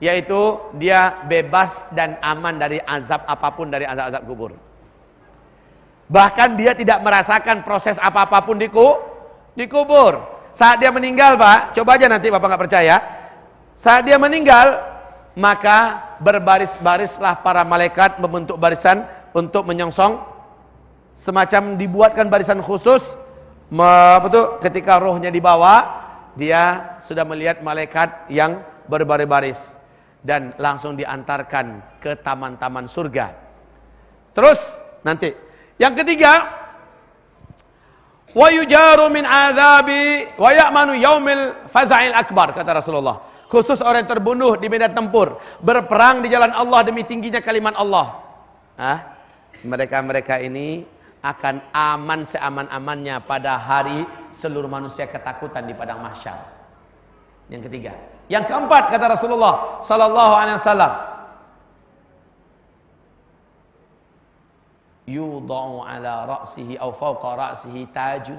yaitu dia bebas dan aman dari azab apa pun dari azab-azab kubur. Bahkan dia tidak merasakan proses apa-apapun di, ku, di kubur. Saat dia meninggal, Pak, coba aja nanti Bapak nggak percaya. Saat dia meninggal, maka berbaris-barislah para malaikat membentuk barisan untuk menyongsong semacam dibuatkan barisan khusus betul ketika rohnya dibawa dia sudah melihat malaikat yang berbaris-baris dan langsung diantarkan ke taman-taman surga. Terus nanti yang ketiga wa yujaru min adzabi wa ya'manu yaumil faza'il akbar kata Rasulullah. Khusus orang yang terbunuh di medan tempur, berperang di jalan Allah demi tingginya kalimat Allah. Ah, mereka-mereka ini akan aman seaman-amannya pada hari seluruh manusia ketakutan di padang mahsyar. Yang ketiga, yang keempat kata Rasulullah sallallahu alaihi wasallam yudau ala ra'sihi aw fawqa ra'sihi tajun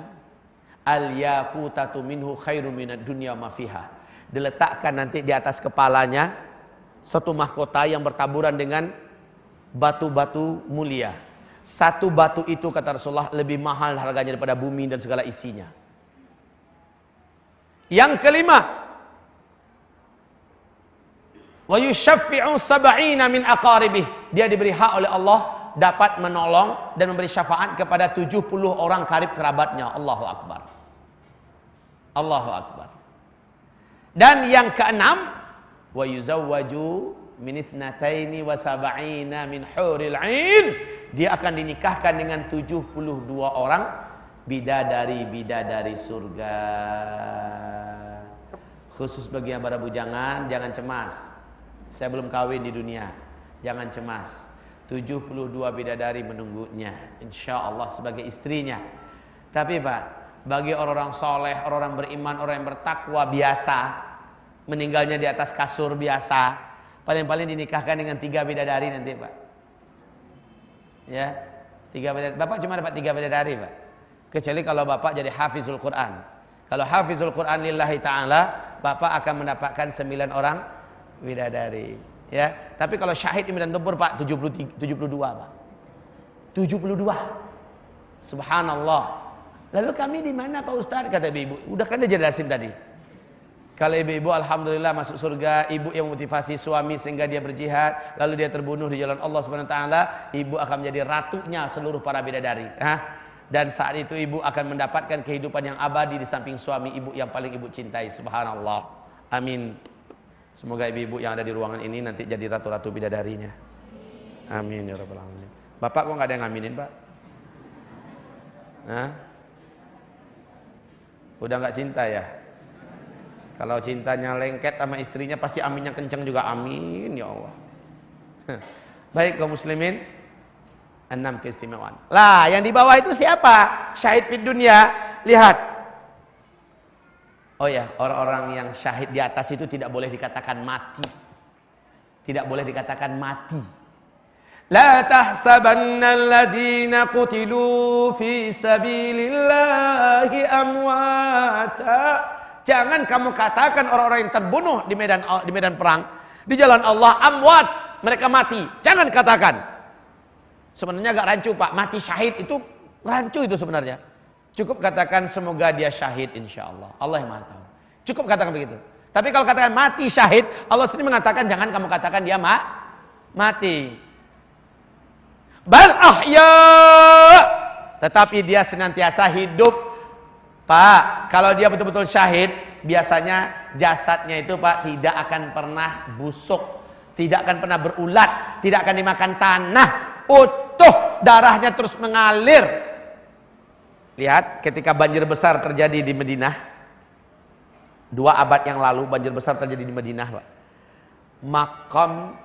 al yaqutatu minhu khairu minad dunya ma fiha. Diletakkan nanti di atas kepalanya satu mahkota yang bertaburan dengan batu-batu mulia satu batu itu kata Rasulullah lebih mahal harganya daripada bumi dan segala isinya. Yang kelima, wa yushaffi'u sab'ina min aqaribih. Dia diberi hak oleh Allah dapat menolong dan memberi syafaat kepada 70 orang karib kerabatnya. Allahu akbar. Allahu akbar. Dan yang keenam, wa yuzawwaju min ithnataini wa sab'ina min huril 'ain dia akan dinikahkan dengan 72 orang bidadari-bidadari surga. Khusus bagi yang para bujangan, jangan cemas. Saya belum kawin di dunia. Jangan cemas. 72 bidadari menunggunya. Insya Allah sebagai istrinya. Tapi Pak, bagi orang-orang soleh, orang-orang beriman, orang yang bertakwa biasa, meninggalnya di atas kasur biasa, paling-paling dinikahkan dengan tiga bidadari nanti Pak. Ya. Tiga bidadari. Bapak cuma dapat tiga bidadari, Pak. Kecuali kalau Bapak jadi hafizul Quran. Kalau hafizul Quran lillahi taala, Bapak akan mendapatkan sembilan orang bidadari. Ya. Tapi kalau syahid di medan tempur, Pak, 70, 72, Pak. 72. Subhanallah. Lalu kami di mana Pak Ustaz? Kata ibu. Udah kan dia jelasin tadi. Kalau ibu-ibu alhamdulillah masuk surga, ibu yang memotivasi suami sehingga dia berjihad, lalu dia terbunuh di jalan Allah Subhanahu taala, ibu akan menjadi ratunya seluruh para bidadari. Dan saat itu ibu akan mendapatkan kehidupan yang abadi di samping suami ibu yang paling ibu cintai. Subhanallah. Amin. Semoga ibu-ibu yang ada di ruangan ini nanti jadi ratu-ratu bidadarinya. Amin ya rabbal alamin. Bapak kok nggak ada yang ngaminin, Pak? Hah? Udah nggak cinta ya? Kalau cintanya lengket sama istrinya pasti aminnya kenceng juga. Amin ya Allah. Baik kaum muslimin, enam keistimewaan. Lah, yang di bawah itu siapa? Syahid di dunia. Lihat. Oh ya, orang-orang yang syahid di atas itu tidak boleh dikatakan mati. Tidak boleh dikatakan mati. La tahsabanna alladhina qutilu fi sabilillahi amwata. Jangan kamu katakan orang-orang yang terbunuh di medan di medan perang di jalan Allah amwat, mereka mati. Jangan katakan. Sebenarnya agak rancu Pak, mati syahid itu rancu itu sebenarnya. Cukup katakan semoga dia syahid insya Allah. Allah yang maha tahu. Cukup katakan begitu. Tapi kalau katakan mati syahid, Allah sendiri mengatakan jangan kamu katakan dia ma mati. Bal ahya. Tetapi dia senantiasa hidup. Pak, kalau dia betul-betul syahid, biasanya jasadnya itu Pak tidak akan pernah busuk, tidak akan pernah berulat, tidak akan dimakan tanah, utuh, darahnya terus mengalir. Lihat ketika banjir besar terjadi di Madinah, Dua abad yang lalu banjir besar terjadi di Madinah, Pak. Makam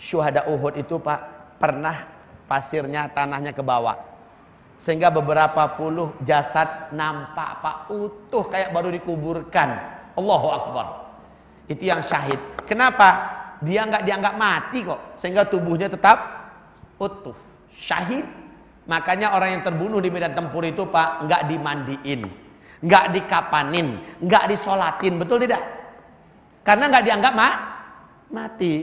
syuhada Uhud itu, Pak, pernah pasirnya, tanahnya ke bawah. Sehingga beberapa puluh jasad nampak, Pak, utuh kayak baru dikuburkan. Allahu Akbar. Itu yang syahid. Kenapa? Dia nggak dianggap mati kok, sehingga tubuhnya tetap utuh. Syahid. Makanya orang yang terbunuh di medan tempur itu, Pak, nggak dimandiin nggak dikapanin, nggak disolatin, betul tidak? Karena nggak dianggap ma mati.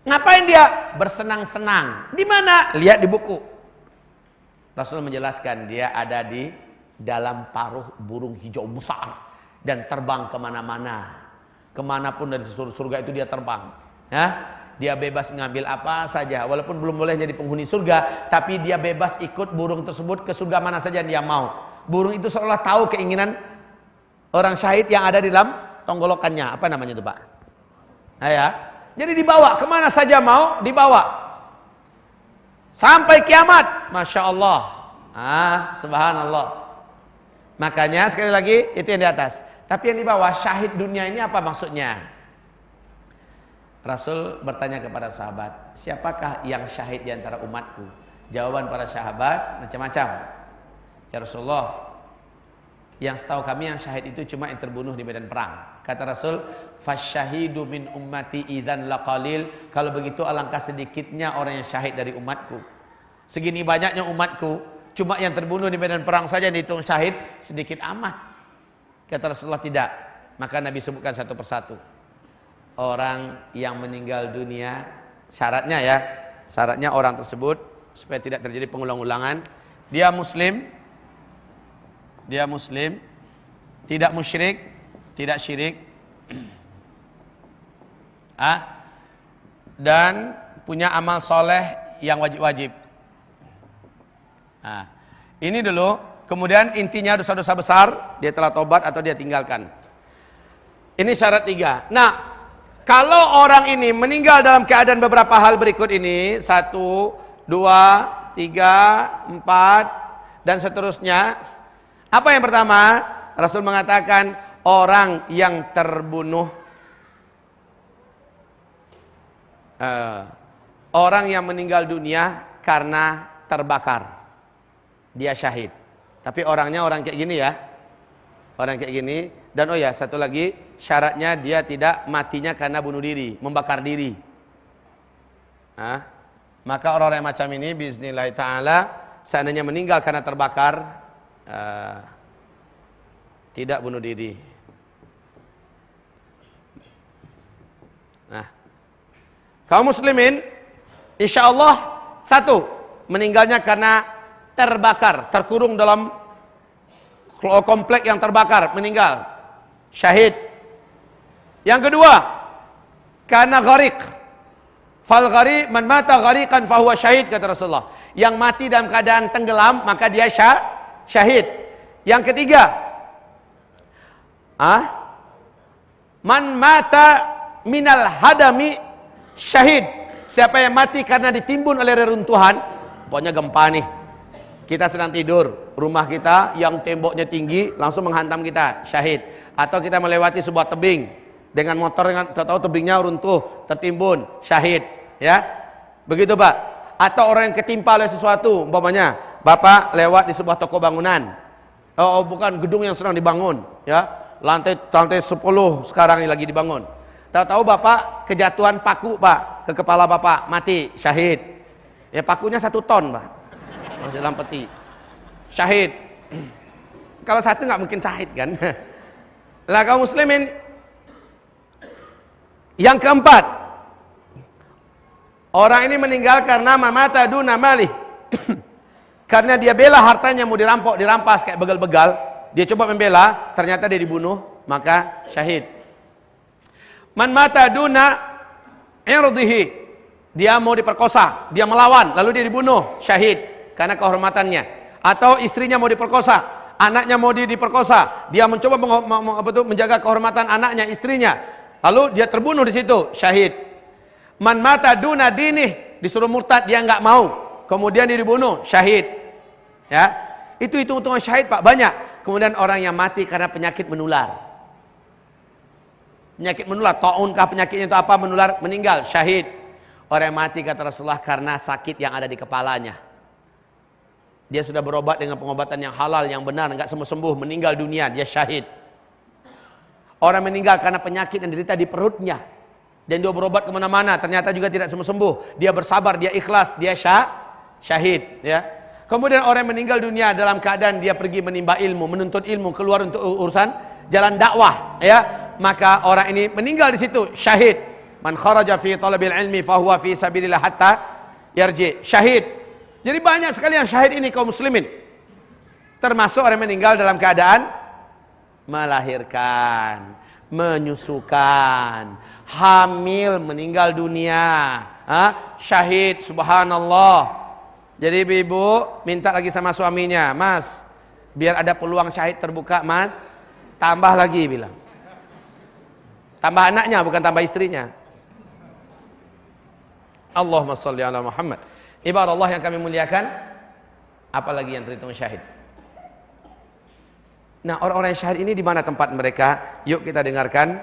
Ngapain dia? Bersenang-senang. Di mana? Lihat di buku. Rasul menjelaskan dia ada di dalam paruh burung hijau besar dan terbang ke mana-mana. Ke mana pun dari surga itu dia terbang. Ya? Dia bebas ngambil apa saja, walaupun belum boleh jadi penghuni surga, tapi dia bebas ikut burung tersebut ke surga mana saja dia mau burung itu seolah tahu keinginan orang syahid yang ada di dalam tonggolokannya. Apa namanya itu Pak? Nah, ya. Jadi dibawa ke mana saja mau dibawa. Sampai kiamat. Masya Allah. Ah, subhanallah. Makanya sekali lagi itu yang di atas. Tapi yang di bawah syahid dunia ini apa maksudnya? Rasul bertanya kepada sahabat, siapakah yang syahid di antara umatku? Jawaban para sahabat macam-macam. Ya Rasulullah, yang setahu kami yang syahid itu cuma yang terbunuh di medan perang. Kata Rasul, "Fasyahidu min ummati idzan laqalil." Kalau begitu alangkah sedikitnya orang yang syahid dari umatku. Segini banyaknya umatku, cuma yang terbunuh di medan perang saja yang dihitung syahid sedikit amat. Kata Rasulullah tidak. Maka Nabi sebutkan satu persatu. Orang yang meninggal dunia syaratnya ya, syaratnya orang tersebut supaya tidak terjadi pengulang-ulangan, dia muslim, dia muslim, tidak musyrik, tidak syirik. ah, dan punya amal soleh yang wajib-wajib. Ah, ini dulu, kemudian intinya dosa-dosa besar, dia telah tobat atau dia tinggalkan. Ini syarat tiga. Nah, kalau orang ini meninggal dalam keadaan beberapa hal berikut ini, satu, dua, tiga, empat, dan seterusnya, apa yang pertama? Rasul mengatakan orang yang terbunuh uh, orang yang meninggal dunia karena terbakar. Dia syahid. Tapi orangnya orang kayak gini ya. Orang kayak gini dan oh ya, satu lagi syaratnya dia tidak matinya karena bunuh diri, membakar diri. Nah, maka orang-orang macam ini bismillah taala seandainya meninggal karena terbakar uh, tidak bunuh diri. Nah, kaum muslimin, insya Allah satu meninggalnya karena terbakar, terkurung dalam komplek yang terbakar, meninggal, syahid. Yang kedua, karena gharik. Fal ghari man mata ghariqan fahuwa syahid kata Rasulullah. Yang mati dalam keadaan tenggelam maka dia syahid syahid. Yang ketiga, ah, man mata minal hadami syahid. Siapa yang mati karena ditimbun oleh reruntuhan, pokoknya gempa nih. Kita sedang tidur, rumah kita yang temboknya tinggi langsung menghantam kita, syahid. Atau kita melewati sebuah tebing dengan motor dengan tahu tebingnya runtuh, tertimbun, syahid, ya. Begitu, Pak. Atau orang yang ketimpa oleh sesuatu, umpamanya Bapak lewat di sebuah toko bangunan. Oh, oh bukan gedung yang sedang dibangun, ya. Lantai lantai 10 sekarang ini lagi dibangun. Tahu-tahu Bapak kejatuhan paku, Pak, ke kepala Bapak, mati, syahid. Ya pakunya satu ton, Pak masih dalam peti syahid kalau satu nggak mungkin syahid kan lah kaum muslimin yang keempat orang ini meninggal karena mamata duna malih. Karena dia bela hartanya mau dirampok dirampas kayak begal-begal. Dia coba membela ternyata dia dibunuh maka syahid. Man mata duna irdihi dia mau diperkosa dia melawan lalu dia dibunuh syahid karena kehormatannya. Atau istrinya mau diperkosa anaknya mau di, diperkosa dia mencoba menjaga kehormatan anaknya istrinya lalu dia terbunuh di situ syahid. Man mata duna dini disuruh murtad dia nggak mau. Kemudian dia dibunuh syahid. Ya itu itu untung syahid pak banyak. Kemudian orang yang mati karena penyakit menular. Penyakit menular taunkah penyakitnya itu apa menular meninggal syahid. Orang yang mati kata Rasulullah karena sakit yang ada di kepalanya. Dia sudah berobat dengan pengobatan yang halal, yang benar, enggak sembuh-sembuh, meninggal dunia, dia syahid. Orang meninggal karena penyakit yang derita di perutnya. Dan dia berobat ke mana-mana, ternyata juga tidak sembuh-sembuh. Dia bersabar, dia ikhlas, dia syah, syahid. Ya. Kemudian orang meninggal dunia dalam keadaan dia pergi menimba ilmu, menuntut ilmu, keluar untuk urusan jalan dakwah. Ya. Maka orang ini meninggal di situ, syahid. Man kharaja fi talabil ilmi fahuwa fi sabilillah hatta yarji. Syahid. Jadi banyak sekali yang syahid ini kaum muslimin. Termasuk orang meninggal dalam keadaan melahirkan, menyusukan, hamil, meninggal dunia. Ha? Syahid, subhanallah. Jadi ibu minta lagi sama suaminya, mas, biar ada peluang syahid terbuka, mas, tambah lagi bilang. Tambah anaknya, bukan tambah istrinya. Allahumma salli ala Muhammad. Ibarat Allah yang kami muliakan, apalagi yang terhitung syahid. Nah, orang-orang yang syahid ini di mana tempat mereka? Yuk kita dengarkan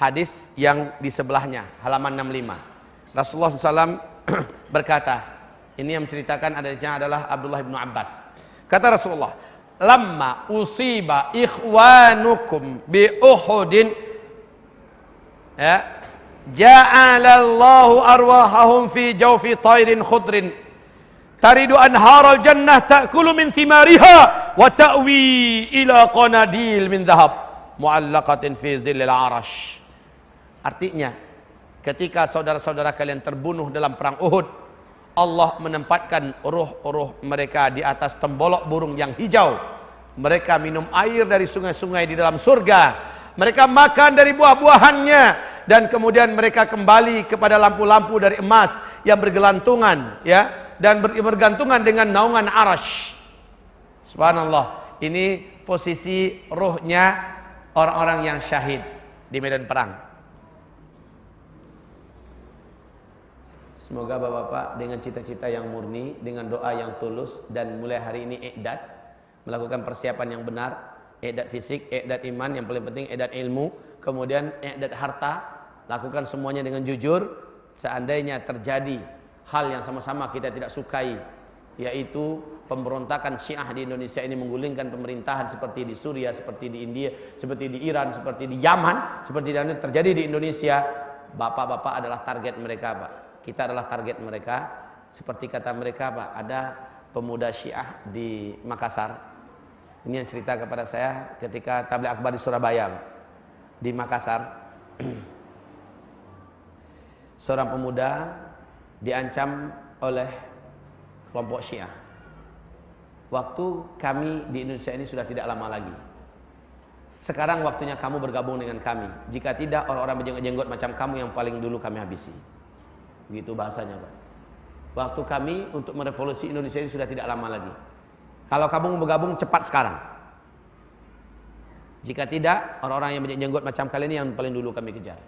hadis yang di sebelahnya, halaman 65. Rasulullah SAW berkata, ini yang menceritakan adanya adalah Abdullah bin Abbas. Kata Rasulullah, "Lamma usiba ikhwanukum bi Uhudin" ya, ja'alallahu arwahahum fi jawfi tairin khudrin taridu anharal jannah ta'kulu min thimariha wa ta'wi ila qanadil min dhahab mu'allaqatin fi dhillil arash artinya ketika saudara-saudara kalian terbunuh dalam perang Uhud Allah menempatkan ruh-ruh mereka di atas tembolok burung yang hijau. Mereka minum air dari sungai-sungai di dalam surga. Mereka makan dari buah-buahannya. Dan kemudian mereka kembali kepada lampu-lampu dari emas yang bergelantungan ya dan bergantungan dengan naungan arash. Subhanallah. Ini posisi rohnya orang-orang yang syahid di medan perang. Semoga bapak-bapak dengan cita-cita yang murni, dengan doa yang tulus dan mulai hari ini ikdat melakukan persiapan yang benar i'dad fisik, i'dad iman, yang paling penting i'dad ilmu, kemudian i'dad harta, lakukan semuanya dengan jujur. Seandainya terjadi hal yang sama-sama kita tidak sukai, yaitu pemberontakan Syiah di Indonesia ini menggulingkan pemerintahan seperti di Suriah, seperti di India, seperti di Iran, seperti di Yaman, seperti yang terjadi di Indonesia, bapak-bapak adalah target mereka, Pak. Kita adalah target mereka. Seperti kata mereka, Pak, ada pemuda Syiah di Makassar ini yang cerita kepada saya ketika tabligh akbar di Surabaya, di Makassar. Seorang pemuda diancam oleh kelompok Syiah. Waktu kami di Indonesia ini sudah tidak lama lagi. Sekarang waktunya kamu bergabung dengan kami. Jika tidak, orang-orang berjenggot-jenggot macam kamu yang paling dulu kami habisi. Begitu bahasanya, Pak. Waktu kami untuk merevolusi Indonesia ini sudah tidak lama lagi. Kalau kamu mau bergabung cepat sekarang. Jika tidak, orang-orang yang jenggot macam kalian ini yang paling dulu kami kejar.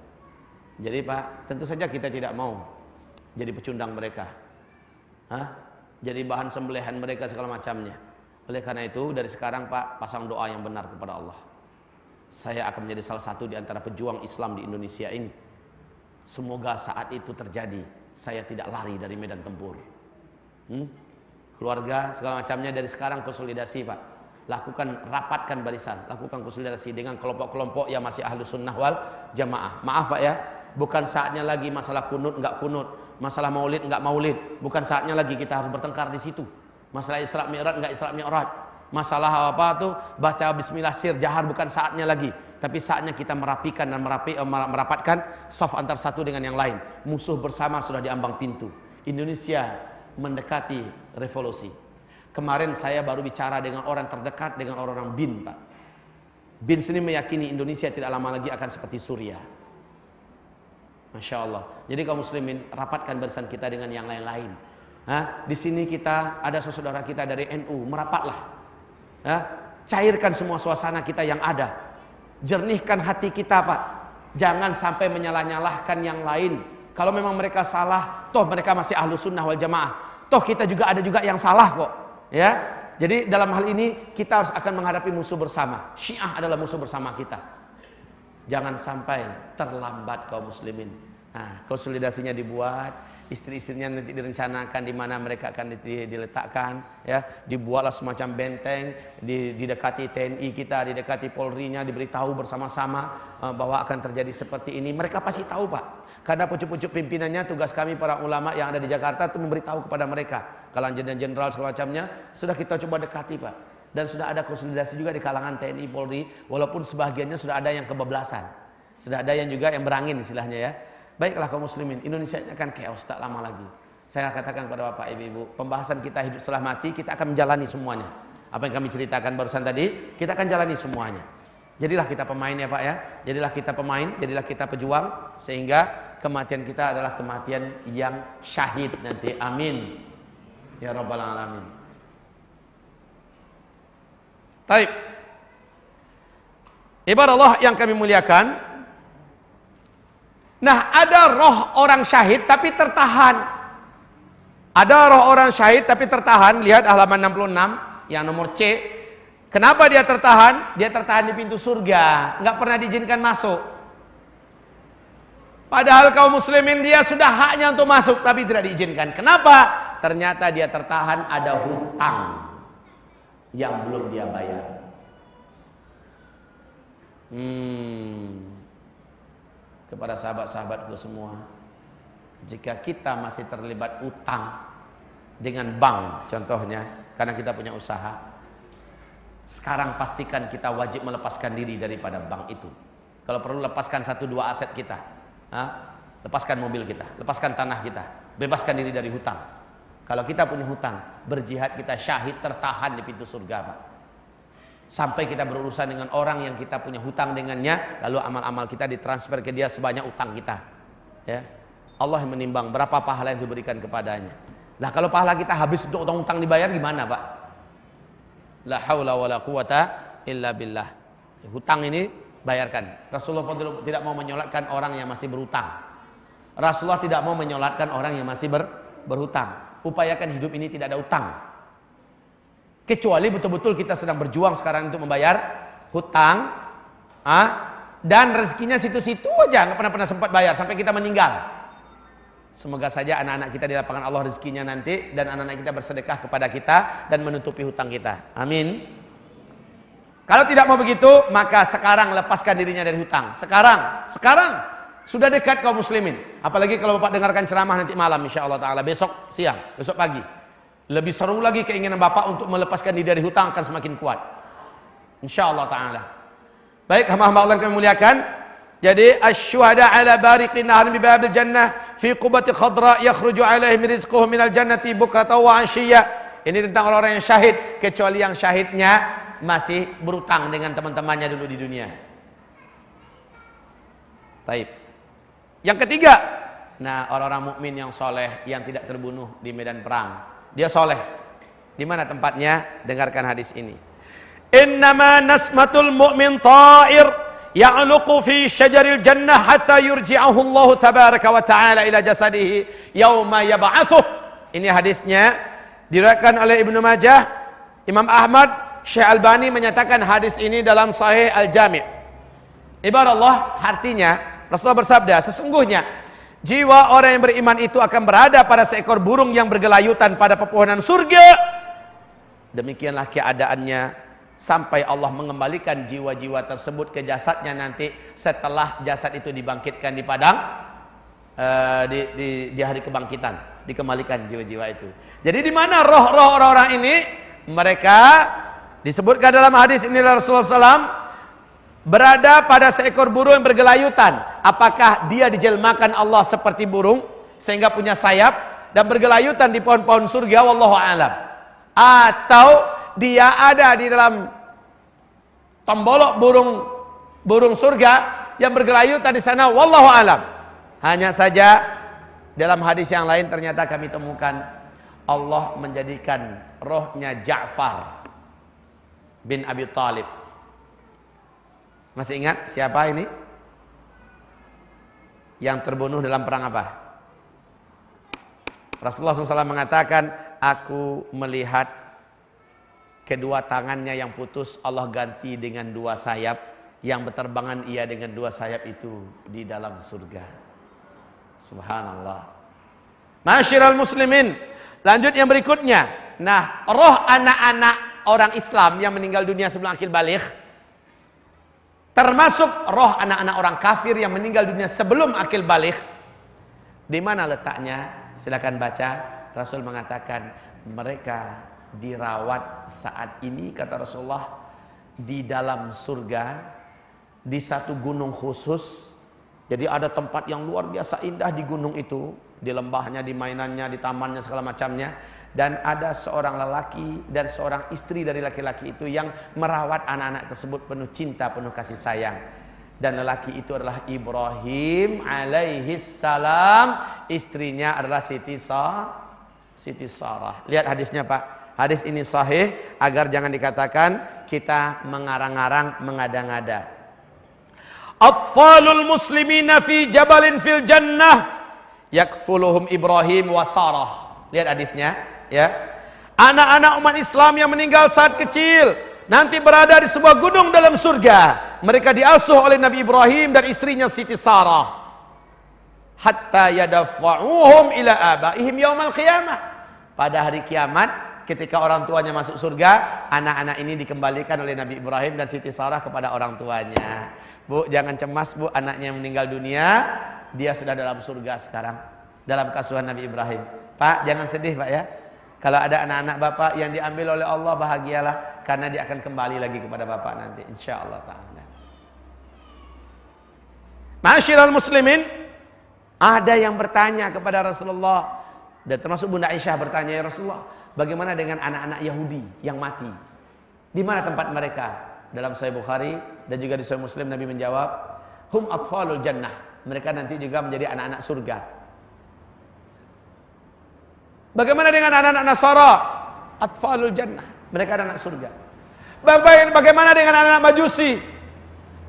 Jadi Pak, tentu saja kita tidak mau jadi pecundang mereka. Hah? Jadi bahan sembelihan mereka segala macamnya. Oleh karena itu dari sekarang Pak pasang doa yang benar kepada Allah. Saya akan menjadi salah satu di antara pejuang Islam di Indonesia ini. Semoga saat itu terjadi. Saya tidak lari dari medan tempur. Hmm? Keluarga segala macamnya dari sekarang konsolidasi Pak. Lakukan rapatkan barisan, lakukan konsolidasi dengan kelompok-kelompok yang masih ahlu sunnah wal jamaah. Maaf Pak ya, bukan saatnya lagi masalah kunut enggak kunut Masalah maulid enggak maulid, bukan saatnya lagi kita harus bertengkar di situ. Masalah Isra Mi'raj enggak Isra Mi'raj. Masalah apa tuh? Baca bismillah sir jahar bukan saatnya lagi. Tapi saatnya kita merapikan dan merapi, eh, merapatkan soft antar satu dengan yang lain. Musuh bersama sudah diambang pintu. Indonesia mendekati revolusi. Kemarin saya baru bicara dengan orang terdekat dengan orang-orang BIN, Pak. BIN sendiri meyakini Indonesia tidak lama lagi akan seperti Suriah. Masya Allah. Jadi kaum muslimin rapatkan barisan kita dengan yang lain-lain. Di sini kita ada saudara kita dari NU, merapatlah. Hah? Cairkan semua suasana kita yang ada. Jernihkan hati kita Pak. Jangan sampai menyalah-nyalahkan yang lain. Kalau memang mereka salah, toh mereka masih ahlu sunnah wal jamaah. Toh kita juga ada juga yang salah kok. Ya, jadi dalam hal ini kita harus akan menghadapi musuh bersama. Syiah adalah musuh bersama kita. Jangan sampai terlambat kaum muslimin. Nah, konsolidasinya dibuat, istri-istrinya nanti direncanakan di mana mereka akan diletakkan, ya, dibuatlah semacam benteng, didekati TNI kita, didekati Polri-nya, diberitahu bersama-sama uh, bahwa akan terjadi seperti ini. Mereka pasti tahu, Pak. Karena pucuk-pucuk pimpinannya, tugas kami para ulama yang ada di Jakarta itu memberitahu kepada mereka. Kalau jenderal semacamnya, sudah kita coba dekati, Pak dan sudah ada konsolidasi juga di kalangan TNI Polri walaupun sebagiannya sudah ada yang kebablasan. Sudah ada yang juga yang berangin istilahnya ya. Baiklah kaum muslimin Indonesia akan chaos tak lama lagi. Saya katakan kepada Bapak Ibu pembahasan kita hidup setelah mati kita akan menjalani semuanya. Apa yang kami ceritakan barusan tadi kita akan jalani semuanya. Jadilah kita pemain ya Pak ya. Jadilah kita pemain jadilah kita pejuang sehingga kematian kita adalah kematian yang syahid nanti. Amin. Ya rabbal alamin Taib. Ibarat Allah yang kami muliakan. Nah, ada roh orang syahid tapi tertahan. Ada roh orang syahid tapi tertahan. Lihat halaman 66 yang nomor C. Kenapa dia tertahan? Dia tertahan di pintu surga, nggak pernah diizinkan masuk. Padahal kaum muslimin dia sudah haknya untuk masuk tapi tidak diizinkan. Kenapa? Ternyata dia tertahan ada hutang yang belum dia bayar. Hmm. Kepada sahabat-sahabatku semua, jika kita masih terlibat utang dengan bank contohnya, karena kita punya usaha, sekarang pastikan kita wajib melepaskan diri daripada bank itu. Kalau perlu lepaskan satu dua aset kita, ha? lepaskan mobil kita, lepaskan tanah kita, bebaskan diri dari hutang. Kalau kita punya hutang, berjihad kita syahid tertahan di pintu surga, Pak. Sampai kita berurusan dengan orang yang kita punya hutang dengannya, lalu amal-amal kita ditransfer ke dia sebanyak utang kita. Ya. Allah yang menimbang berapa pahala yang diberikan kepadanya. Nah, kalau pahala kita habis untuk utang-utang dibayar gimana, Pak? La haula wala quwata illa billah. Hutang ini bayarkan. Rasulullah tidak mau menyolatkan orang yang masih berhutang. Rasulullah tidak mau menyolatkan orang yang masih ber, berhutang upayakan hidup ini tidak ada utang. Kecuali betul-betul kita sedang berjuang sekarang untuk membayar hutang, ah, dan rezekinya situ-situ aja, nggak pernah-pernah sempat bayar sampai kita meninggal. Semoga saja anak-anak kita di lapangan Allah rezekinya nanti dan anak-anak kita bersedekah kepada kita dan menutupi hutang kita. Amin. Kalau tidak mau begitu, maka sekarang lepaskan dirinya dari hutang. Sekarang, sekarang sudah dekat kaum muslimin. Apalagi kalau Bapak dengarkan ceramah nanti malam insya Allah Ta'ala. Besok siang, besok pagi. Lebih seru lagi keinginan Bapak untuk melepaskan diri dari hutang akan semakin kuat. Insya Allah Ta'ala. Baik, hamba-hamba Allah yang kami muliakan. Jadi asyuhada ala bariqin nahar bi babil jannah fi qubati khadra yakhruju alaihim rizquhu minal jannati bukrata wa ashiyya. Ini tentang orang-orang yang syahid kecuali yang syahidnya masih berutang dengan teman-temannya dulu di dunia. Taib. Yang ketiga, nah orang-orang mukmin yang soleh yang tidak terbunuh di medan perang, dia soleh. Di mana tempatnya? Dengarkan hadis ini. Innama nasmatul mu'min ta'ir ya'luqu fi syajaril jannah hatta yurji'ahu Allah tabaraka wa ta'ala ila jasadihi yauma yab'athuh. Ini hadisnya Diriwayatkan oleh Ibnu Majah, Imam Ahmad, Syekh Albani menyatakan hadis ini dalam Sahih Al-Jami'. Ibarat Allah artinya Rasulullah bersabda, sesungguhnya jiwa orang yang beriman itu akan berada pada seekor burung yang bergelayutan pada pepohonan surga. Demikianlah keadaannya sampai Allah mengembalikan jiwa-jiwa tersebut ke jasadnya nanti setelah jasad itu dibangkitkan di padang uh, di, di, di hari kebangkitan dikembalikan jiwa-jiwa itu. Jadi di mana roh-roh orang-orang ini? Mereka disebutkan dalam hadis ini Rasulullah SAW berada pada seekor burung yang bergelayutan. Apakah dia dijelmakan Allah seperti burung sehingga punya sayap dan bergelayutan di pohon-pohon surga? Wallahu alam. Atau dia ada di dalam tombolok burung burung surga yang bergelayutan di sana? Wallahu alam. Hanya saja dalam hadis yang lain ternyata kami temukan Allah menjadikan rohnya Ja'far bin Abi Talib. Masih ingat siapa ini? Yang terbunuh dalam perang apa? Rasulullah SAW mengatakan, aku melihat kedua tangannya yang putus Allah ganti dengan dua sayap yang berterbangan ia dengan dua sayap itu di dalam surga. Subhanallah. Masyiral muslimin. Lanjut yang berikutnya. Nah, roh anak-anak orang Islam yang meninggal dunia sebelum akil balik. Termasuk roh anak-anak orang kafir yang meninggal dunia sebelum akil balik. Di mana letaknya? Silakan baca. Rasul mengatakan mereka dirawat saat ini kata Rasulullah di dalam surga di satu gunung khusus jadi ada tempat yang luar biasa indah di gunung itu, di lembahnya, di mainannya, di tamannya segala macamnya dan ada seorang lelaki dan seorang istri dari laki-laki itu yang merawat anak-anak tersebut penuh cinta, penuh kasih sayang. Dan lelaki itu adalah Ibrahim alaihi salam, istrinya adalah Siti Sa Siti Sarah. Lihat hadisnya, Pak. Hadis ini sahih agar jangan dikatakan kita mengarang-arang, mengada-ngada. Atfalul muslimina fi jabalin fil jannah yakfuluhum Ibrahim wa Sarah. Lihat hadisnya, ya. Anak-anak umat Islam yang meninggal saat kecil nanti berada di sebuah gunung dalam surga. Mereka diasuh oleh Nabi Ibrahim dan istrinya Siti Sarah. Hatta yadafa'uhum ila abaihim yaumal qiyamah. Pada hari kiamat ketika orang tuanya masuk surga, anak-anak ini dikembalikan oleh Nabi Ibrahim dan Siti Sarah kepada orang tuanya. Bu, jangan cemas Bu, anaknya meninggal dunia, dia sudah dalam surga sekarang. Dalam kasuhan Nabi Ibrahim. Pak, jangan sedih Pak ya. Kalau ada anak-anak Bapak yang diambil oleh Allah, bahagialah. Karena dia akan kembali lagi kepada Bapak nanti. Insya Allah ta'ala. Masyiral muslimin. Ada yang bertanya kepada Rasulullah. Dan termasuk Bunda Aisyah bertanya, Ya Rasulullah, bagaimana dengan anak-anak Yahudi yang mati? Di mana tempat mereka? dalam Sahih Bukhari dan juga di Sahih Muslim Nabi menjawab, "Hum atfalul jannah." Mereka nanti juga menjadi anak-anak surga. Bagaimana dengan anak-anak Nasara? Atfalul jannah. Mereka anak-anak surga. Bagaimana dengan anak-anak Majusi?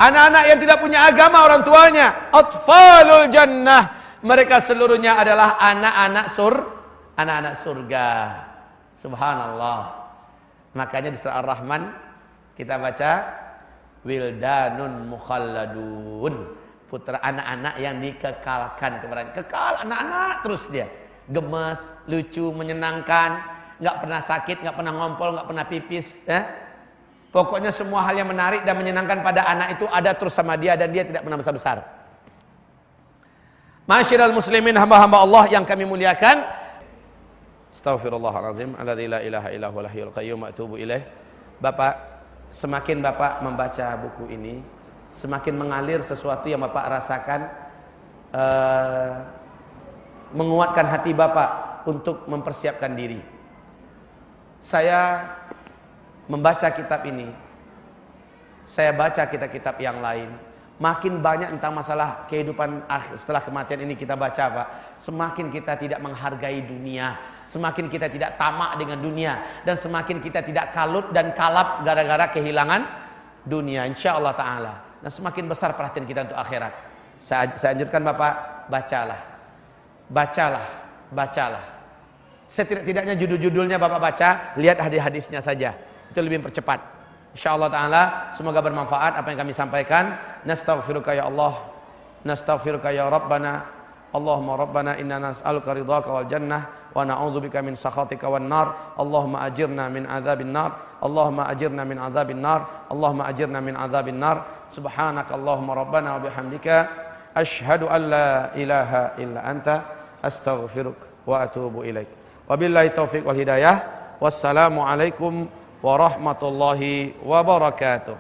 Anak-anak yang tidak punya agama orang tuanya. Atfalul jannah. Mereka seluruhnya adalah anak-anak sur, anak-anak surga. Subhanallah. Makanya di surah Ar-Rahman kita baca wildanun mukhalladun. Putra anak-anak yang dikekalkan kepada kekal anak-anak terus dia. Gemes, lucu, menyenangkan, nggak pernah sakit, nggak pernah ngompol, nggak pernah pipis, eh? Pokoknya semua hal yang menarik dan menyenangkan pada anak itu ada terus sama dia dan dia tidak pernah besar-besar. Masyiral muslimin hamba-hamba Allah yang kami muliakan. Astaghfirullahalazim alladzi la ilaha illa huwal hayyul qayyum atubu. Bapak semakin Bapak membaca buku ini, semakin mengalir sesuatu yang Bapak rasakan uh, menguatkan hati Bapak untuk mempersiapkan diri. Saya membaca kitab ini, saya baca kitab-kitab yang lain, makin banyak tentang masalah kehidupan setelah kematian ini kita baca Pak, semakin kita tidak menghargai dunia, semakin kita tidak tamak dengan dunia dan semakin kita tidak kalut dan kalap gara-gara kehilangan dunia insyaallah taala. Dan semakin besar perhatian kita untuk akhirat. Saya, saya anjurkan Bapak bacalah. Bacalah, bacalah. Setidak-tidaknya judul-judulnya Bapak baca, lihat hadis-hadisnya saja. Itu lebih percepat. Insyaallah taala semoga bermanfaat apa yang kami sampaikan. Nastaghfiruka ya Allah. Nastaghfiruka ya Rabbana. Allahumma rabbana inna nas'aluka ridhaka wal jannah wa na'udzubika min sakhatika wan nar. Allahumma ajirna min adzabin nar. Allahumma ajirna min adzabin nar. Allahumma ajirna min adzabin nar. Subhanaka Allahumma rabbana wa bihamdika asyhadu an la ilaha illa anta أستغفرك وأتوب إليك. وبالله التوفيق والهداية. والسلام عليكم ورحمة الله وبركاته.